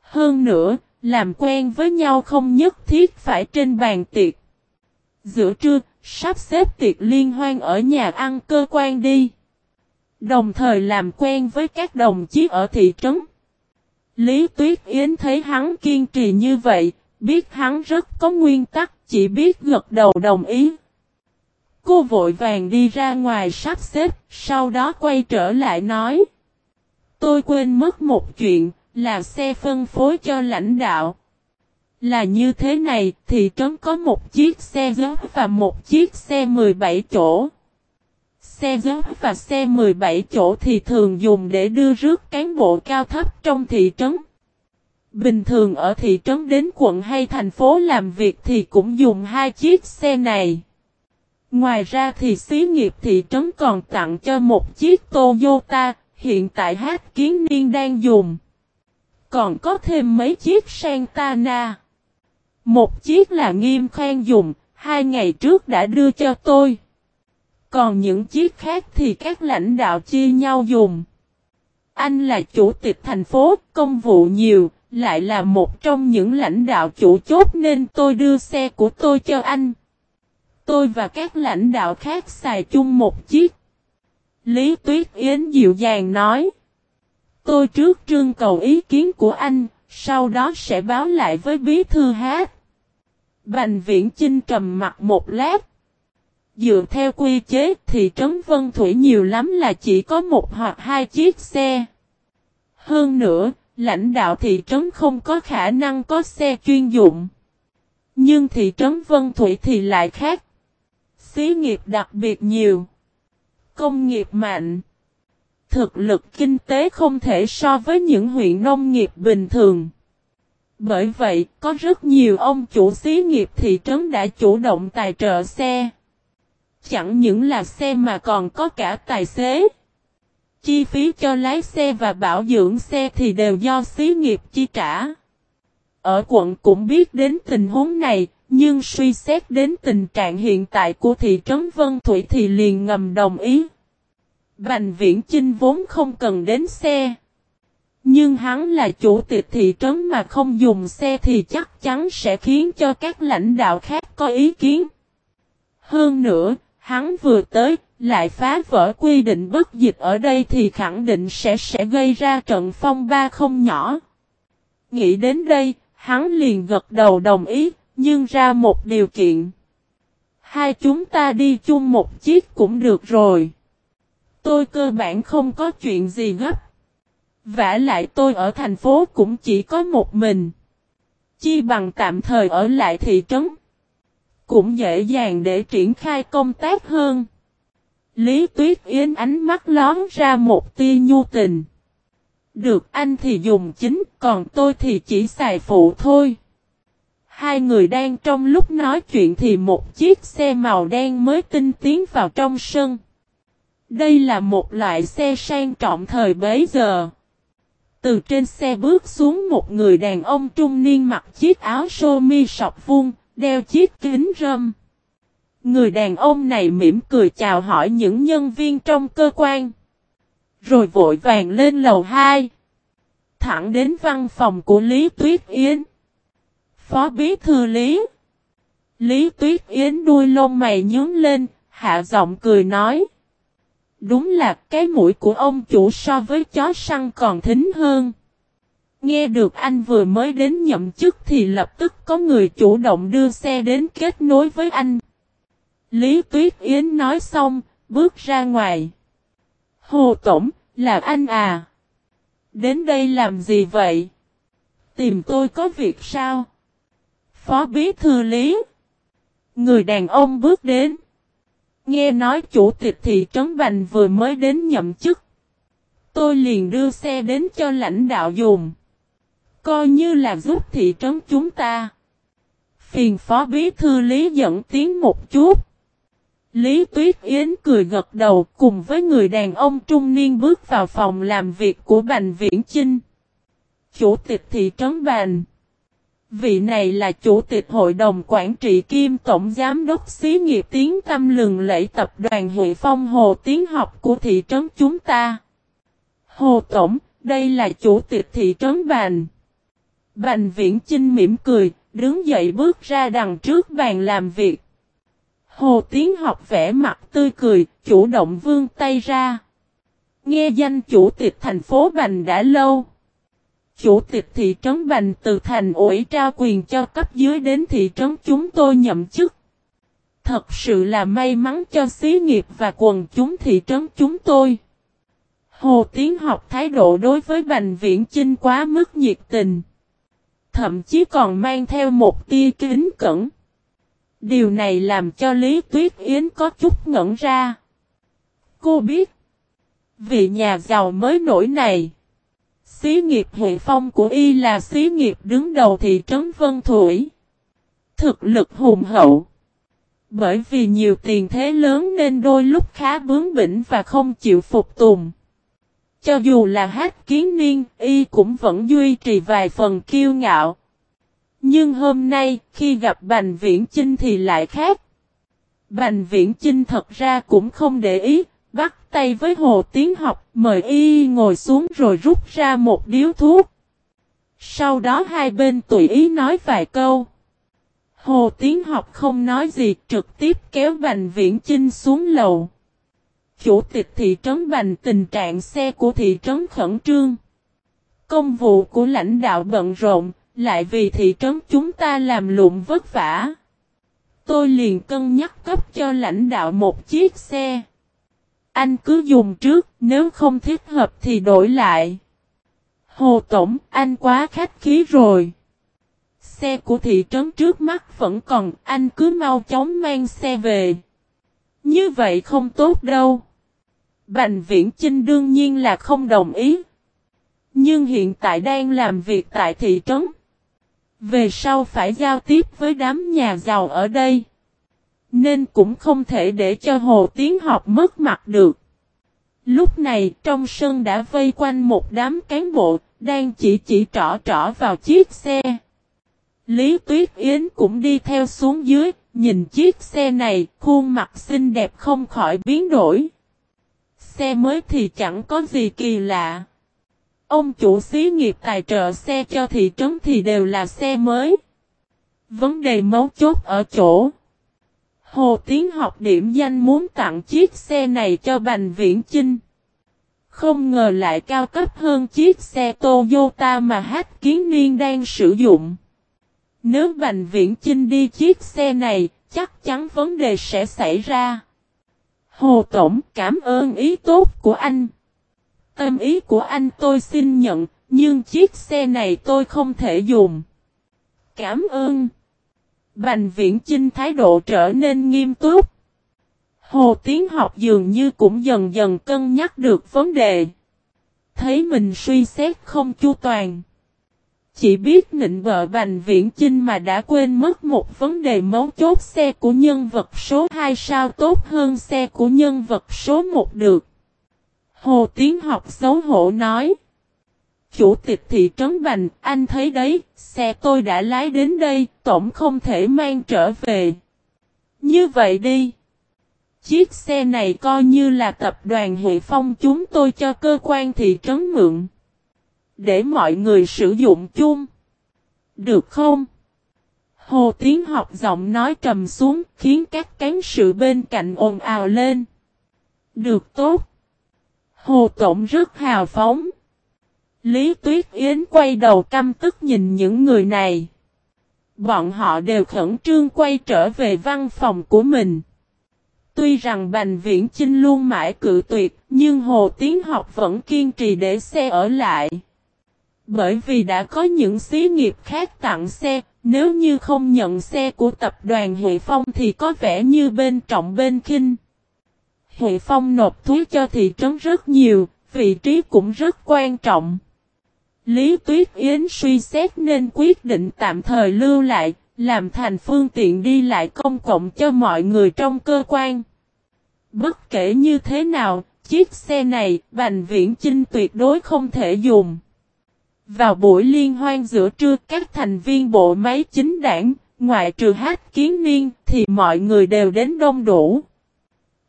Hơn nữa, làm quen với nhau không nhất thiết phải trên bàn tiệc. Giữa trưa, sắp xếp tiệc liên hoan ở nhà ăn cơ quan đi. Đồng thời làm quen với các đồng chí ở thị trấn. Lý Tuyết Yến thấy hắn kiên trì như vậy, biết hắn rất có nguyên tắc, chỉ biết gật đầu đồng ý. Cô vội vàng đi ra ngoài sắp xếp, sau đó quay trở lại nói. Tôi quên mất một chuyện, là xe phân phối cho lãnh đạo. Là như thế này, thị trấn có một chiếc xe gớp và một chiếc xe 17 chỗ. Xe gớp và xe 17 chỗ thì thường dùng để đưa rước cán bộ cao thấp trong thị trấn. Bình thường ở thị trấn đến quận hay thành phố làm việc thì cũng dùng hai chiếc xe này. Ngoài ra thì xí nghiệp thị trấn còn tặng cho một chiếc Toyota, hiện tại hát kiến niên đang dùng. Còn có thêm mấy chiếc Santana. Một chiếc là nghiêm khoan dùng, hai ngày trước đã đưa cho tôi. Còn những chiếc khác thì các lãnh đạo chia nhau dùng. Anh là chủ tịch thành phố, công vụ nhiều, lại là một trong những lãnh đạo chủ chốt nên tôi đưa xe của tôi cho anh. Tôi và các lãnh đạo khác xài chung một chiếc. Lý Tuyết Yến dịu dàng nói. Tôi trước trương cầu ý kiến của anh, sau đó sẽ báo lại với bí thư hát. Bành viễn Chinh trầm mặt một lát. Dựa theo quy chế thì trấn Vân Thủy nhiều lắm là chỉ có một hoặc hai chiếc xe. Hơn nữa, lãnh đạo thị trấn không có khả năng có xe chuyên dụng. Nhưng thị trấn Vân Thủy thì lại khác. Xí nghiệp đặc biệt nhiều. Công nghiệp mạnh. Thực lực kinh tế không thể so với những huyện nông nghiệp bình thường. Bởi vậy, có rất nhiều ông chủ xí nghiệp thị trấn đã chủ động tài trợ xe. Chẳng những là xe mà còn có cả tài xế. Chi phí cho lái xe và bảo dưỡng xe thì đều do xí nghiệp chi trả. Ở quận cũng biết đến tình huống này, nhưng suy xét đến tình trạng hiện tại của thị trấn Vân Thủy thì liền ngầm đồng ý. Bành viễn Chinh vốn không cần đến xe. Nhưng hắn là chủ tịch thị trấn mà không dùng xe thì chắc chắn sẽ khiến cho các lãnh đạo khác có ý kiến. Hơn nữa, hắn vừa tới, lại phá vỡ quy định bất dịch ở đây thì khẳng định sẽ sẽ gây ra trận phong ba không nhỏ. Nghĩ đến đây, hắn liền gật đầu đồng ý, nhưng ra một điều kiện. Hai chúng ta đi chung một chiếc cũng được rồi. Tôi cơ bản không có chuyện gì gấp vả lại tôi ở thành phố cũng chỉ có một mình. Chi bằng tạm thời ở lại thị trấn. Cũng dễ dàng để triển khai công tác hơn. Lý Tuyết Yến ánh mắt lón ra một tia nhu tình. Được anh thì dùng chính, còn tôi thì chỉ xài phụ thôi. Hai người đang trong lúc nói chuyện thì một chiếc xe màu đen mới tinh tiến vào trong sân. Đây là một loại xe sang trọng thời bấy giờ. Từ trên xe bước xuống một người đàn ông trung niên mặc chiếc áo sơ mi sọc vuông, đeo chiếc kính râm. Người đàn ông này mỉm cười chào hỏi những nhân viên trong cơ quan. Rồi vội vàng lên lầu 2. Thẳng đến văn phòng của Lý Tuyết Yến. Phó bí thư Lý. Lý Tuyết Yến đuôi lông mày nhướng lên, hạ giọng cười nói. Đúng là cái mũi của ông chủ so với chó săn còn thính hơn. Nghe được anh vừa mới đến nhậm chức thì lập tức có người chủ động đưa xe đến kết nối với anh. Lý Tuyết Yến nói xong, bước ra ngoài. Hồ Tổng, là anh à? Đến đây làm gì vậy? Tìm tôi có việc sao? Phó Bí Thư Lý. Người đàn ông bước đến. Nghe nói chủ tịch thị trấn Bành vừa mới đến nhậm chức. Tôi liền đưa xe đến cho lãnh đạo dùng. Coi như là giúp thị trấn chúng ta. Phiền phó bí thư Lý dẫn tiếng một chút. Lý Tuyết Yến cười gật đầu cùng với người đàn ông trung niên bước vào phòng làm việc của Bành Viễn Chinh. Chủ tịch thị trấn Bành. Vị này là chủ tịch hội đồng quản trị kim tổng giám đốc xí nghiệp tiếng tâm lừng lẫy tập đoàn Huệ Phong Hồ Tiến học của thị trấn chúng ta. Hồ Tổng, đây là chủ tịch thị trấn Bành. Bành Viễn Chinh mỉm cười, đứng dậy bước ra đằng trước bàn làm việc. Hồ Tiến học vẽ mặt tươi cười, chủ động vươn tay ra. Nghe danh chủ tịch thành phố Bành đã lâu. Chủ tịch thị trấn Bành từ thành ủi trao quyền cho cấp dưới đến thị trấn chúng tôi nhậm chức. Thật sự là may mắn cho xí nghiệp và quần chúng thị trấn chúng tôi. Hồ Tiến học thái độ đối với Bành Viễn Chinh quá mức nhiệt tình. Thậm chí còn mang theo một tia kính cẩn. Điều này làm cho Lý Tuyết Yến có chút ngẩn ra. Cô biết, vị nhà giàu mới nổi này, xí nghiệp hệ phong của y là xí nghiệp đứng đầu thị trấn Vân Thủy. Thực lực hùng hậu. Bởi vì nhiều tiền thế lớn nên đôi lúc khá bướng bỉnh và không chịu phục tùng. Cho dù là hát kiến niên, y cũng vẫn duy trì vài phần kiêu ngạo. Nhưng hôm nay, khi gặp Bành Viễn Chinh thì lại khác. Bành Viễn Chinh thật ra cũng không để ý, bắt tay với Hồ Tiến học, mời y ngồi xuống rồi rút ra một điếu thuốc. Sau đó hai bên tùy ý nói vài câu. Hồ Tiến học không nói gì trực tiếp kéo Bành Viễn Chinh xuống lầu. Chủ tịch thị trấn Bành tình trạng xe của thị trấn khẩn trương. Công vụ của lãnh đạo bận rộn, lại vì thị trấn chúng ta làm lụng vất vả. tôi liền cân nhắc cấp cho lãnh đạo một chiếc xe. Anh cứ dùng trước, nếu không thích hợp thì đổi lại. Hồ Tổng, anh quá khách khí rồi. Xe của thị trấn trước mắt vẫn còn, anh cứ mau chóng mang xe về. Như vậy không tốt đâu. Bành Viễn Chinh đương nhiên là không đồng ý. Nhưng hiện tại đang làm việc tại thị trấn. Về sau phải giao tiếp với đám nhà giàu ở đây. Nên cũng không thể để cho Hồ Tiến học mất mặt được. Lúc này trong sân đã vây quanh một đám cán bộ, đang chỉ chỉ trỏ trỏ vào chiếc xe. Lý Tuyết Yến cũng đi theo xuống dưới, nhìn chiếc xe này, khuôn mặt xinh đẹp không khỏi biến đổi. Xe mới thì chẳng có gì kỳ lạ. Ông chủ xí nghiệp tài trợ xe cho thị trấn thì đều là xe mới. Vấn đề mấu chốt ở chỗ. Hồ Tiến học điểm danh muốn tặng chiếc xe này cho Bành Viễn Chinh. Không ngờ lại cao cấp hơn chiếc xe Toyota mà Hát Kiến Niên đang sử dụng. Nếu Bành Viễn Chinh đi chiếc xe này, chắc chắn vấn đề sẽ xảy ra. Hồ Tổng cảm ơn ý tốt của anh. Tâm ý của anh tôi xin nhận, nhưng chiếc xe này tôi không thể dùng. Cảm ơn. Bành viễn Trinh thái độ trở nên nghiêm túc. Hồ Tiến học dường như cũng dần dần cân nhắc được vấn đề. Thấy mình suy xét không chu toàn. Chỉ biết nịnh vợ Bành Viễn trinh mà đã quên mất một vấn đề mấu chốt xe của nhân vật số 2 sao tốt hơn xe của nhân vật số 1 được. Hồ Tiến học xấu hổ nói. Chủ tịch thị trấn Bành, anh thấy đấy, xe tôi đã lái đến đây, tổng không thể mang trở về. Như vậy đi. Chiếc xe này coi như là tập đoàn Hệ Phong chúng tôi cho cơ quan thị trấn mượn. Để mọi người sử dụng chung. Được không? Hồ Tiến học giọng nói trầm xuống khiến các cán sự bên cạnh ồn ào lên. Được tốt. Hồ Tổng rất hào phóng. Lý Tuyết Yến quay đầu căm tức nhìn những người này. Bọn họ đều khẩn trương quay trở về văn phòng của mình. Tuy rằng Bành Viễn Chinh luôn mãi cự tuyệt, nhưng Hồ Tiến học vẫn kiên trì để xe ở lại. Bởi vì đã có những xí nghiệp khác tặng xe, nếu như không nhận xe của tập đoàn Hệ Phong thì có vẻ như bên trọng bên khinh. Hệ Phong nộp thuế cho thị trấn rất nhiều, vị trí cũng rất quan trọng. Lý Tuyết Yến suy xét nên quyết định tạm thời lưu lại, làm thành phương tiện đi lại công cộng cho mọi người trong cơ quan. Bất kể như thế nào, chiếc xe này, Bành Viễn Chinh tuyệt đối không thể dùng. Vào buổi liên hoan giữa trưa các thành viên bộ máy chính đảng, ngoại trừ hát kiến niên, thì mọi người đều đến đông đủ.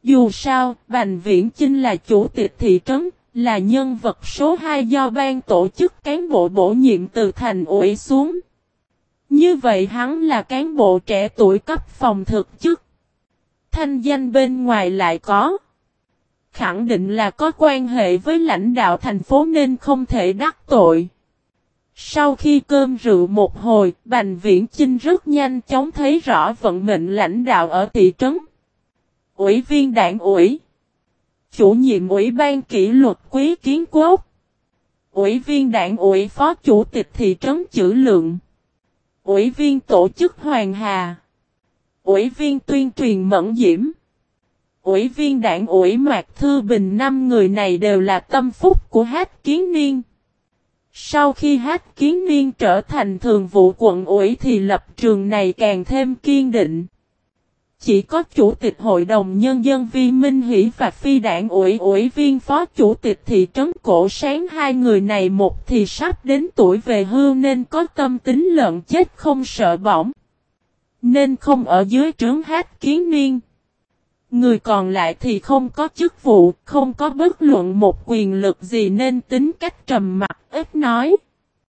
Dù sao, Bành Viễn Chinh là chủ tịch thị trấn, là nhân vật số 2 do ban tổ chức cán bộ bổ nhiệm từ thành ủy xuống. Như vậy hắn là cán bộ trẻ tuổi cấp phòng thực chức. Thanh danh bên ngoài lại có. Khẳng định là có quan hệ với lãnh đạo thành phố nên không thể đắc tội. Sau khi cơm rượu một hồi, Bành Viễn Chinh rất nhanh chóng thấy rõ vận mệnh lãnh đạo ở thị trấn. Ủy viên đảng ủy Chủ nhiệm Ủy ban kỷ luật quý kiến quốc. Ủy viên đảng, ủy phó chủ tịch thị trấn chữ lượng. Ủy viên tổ chức Hoàng Hà. Ủy viên tuyên truyền Mẫn Diễm. Ủy viên đảng, ủy Mạc Thư Bình. Năm người này đều là tâm phúc của Hát Kiến Niên. Sau khi Hát Kiến Niên trở thành thường vụ quận ủy thì lập trường này càng thêm kiên định. Chỉ có Chủ tịch Hội đồng Nhân dân Vi Minh Hỷ và Phi đảng ủy ủy viên Phó Chủ tịch thị trấn Cổ Sáng hai người này một thì sắp đến tuổi về hưu nên có tâm tính lợn chết không sợ bỏng. Nên không ở dưới trướng hát kiến niên. Người còn lại thì không có chức vụ, không có bất luận một quyền lực gì nên tính cách trầm mặc ít nói.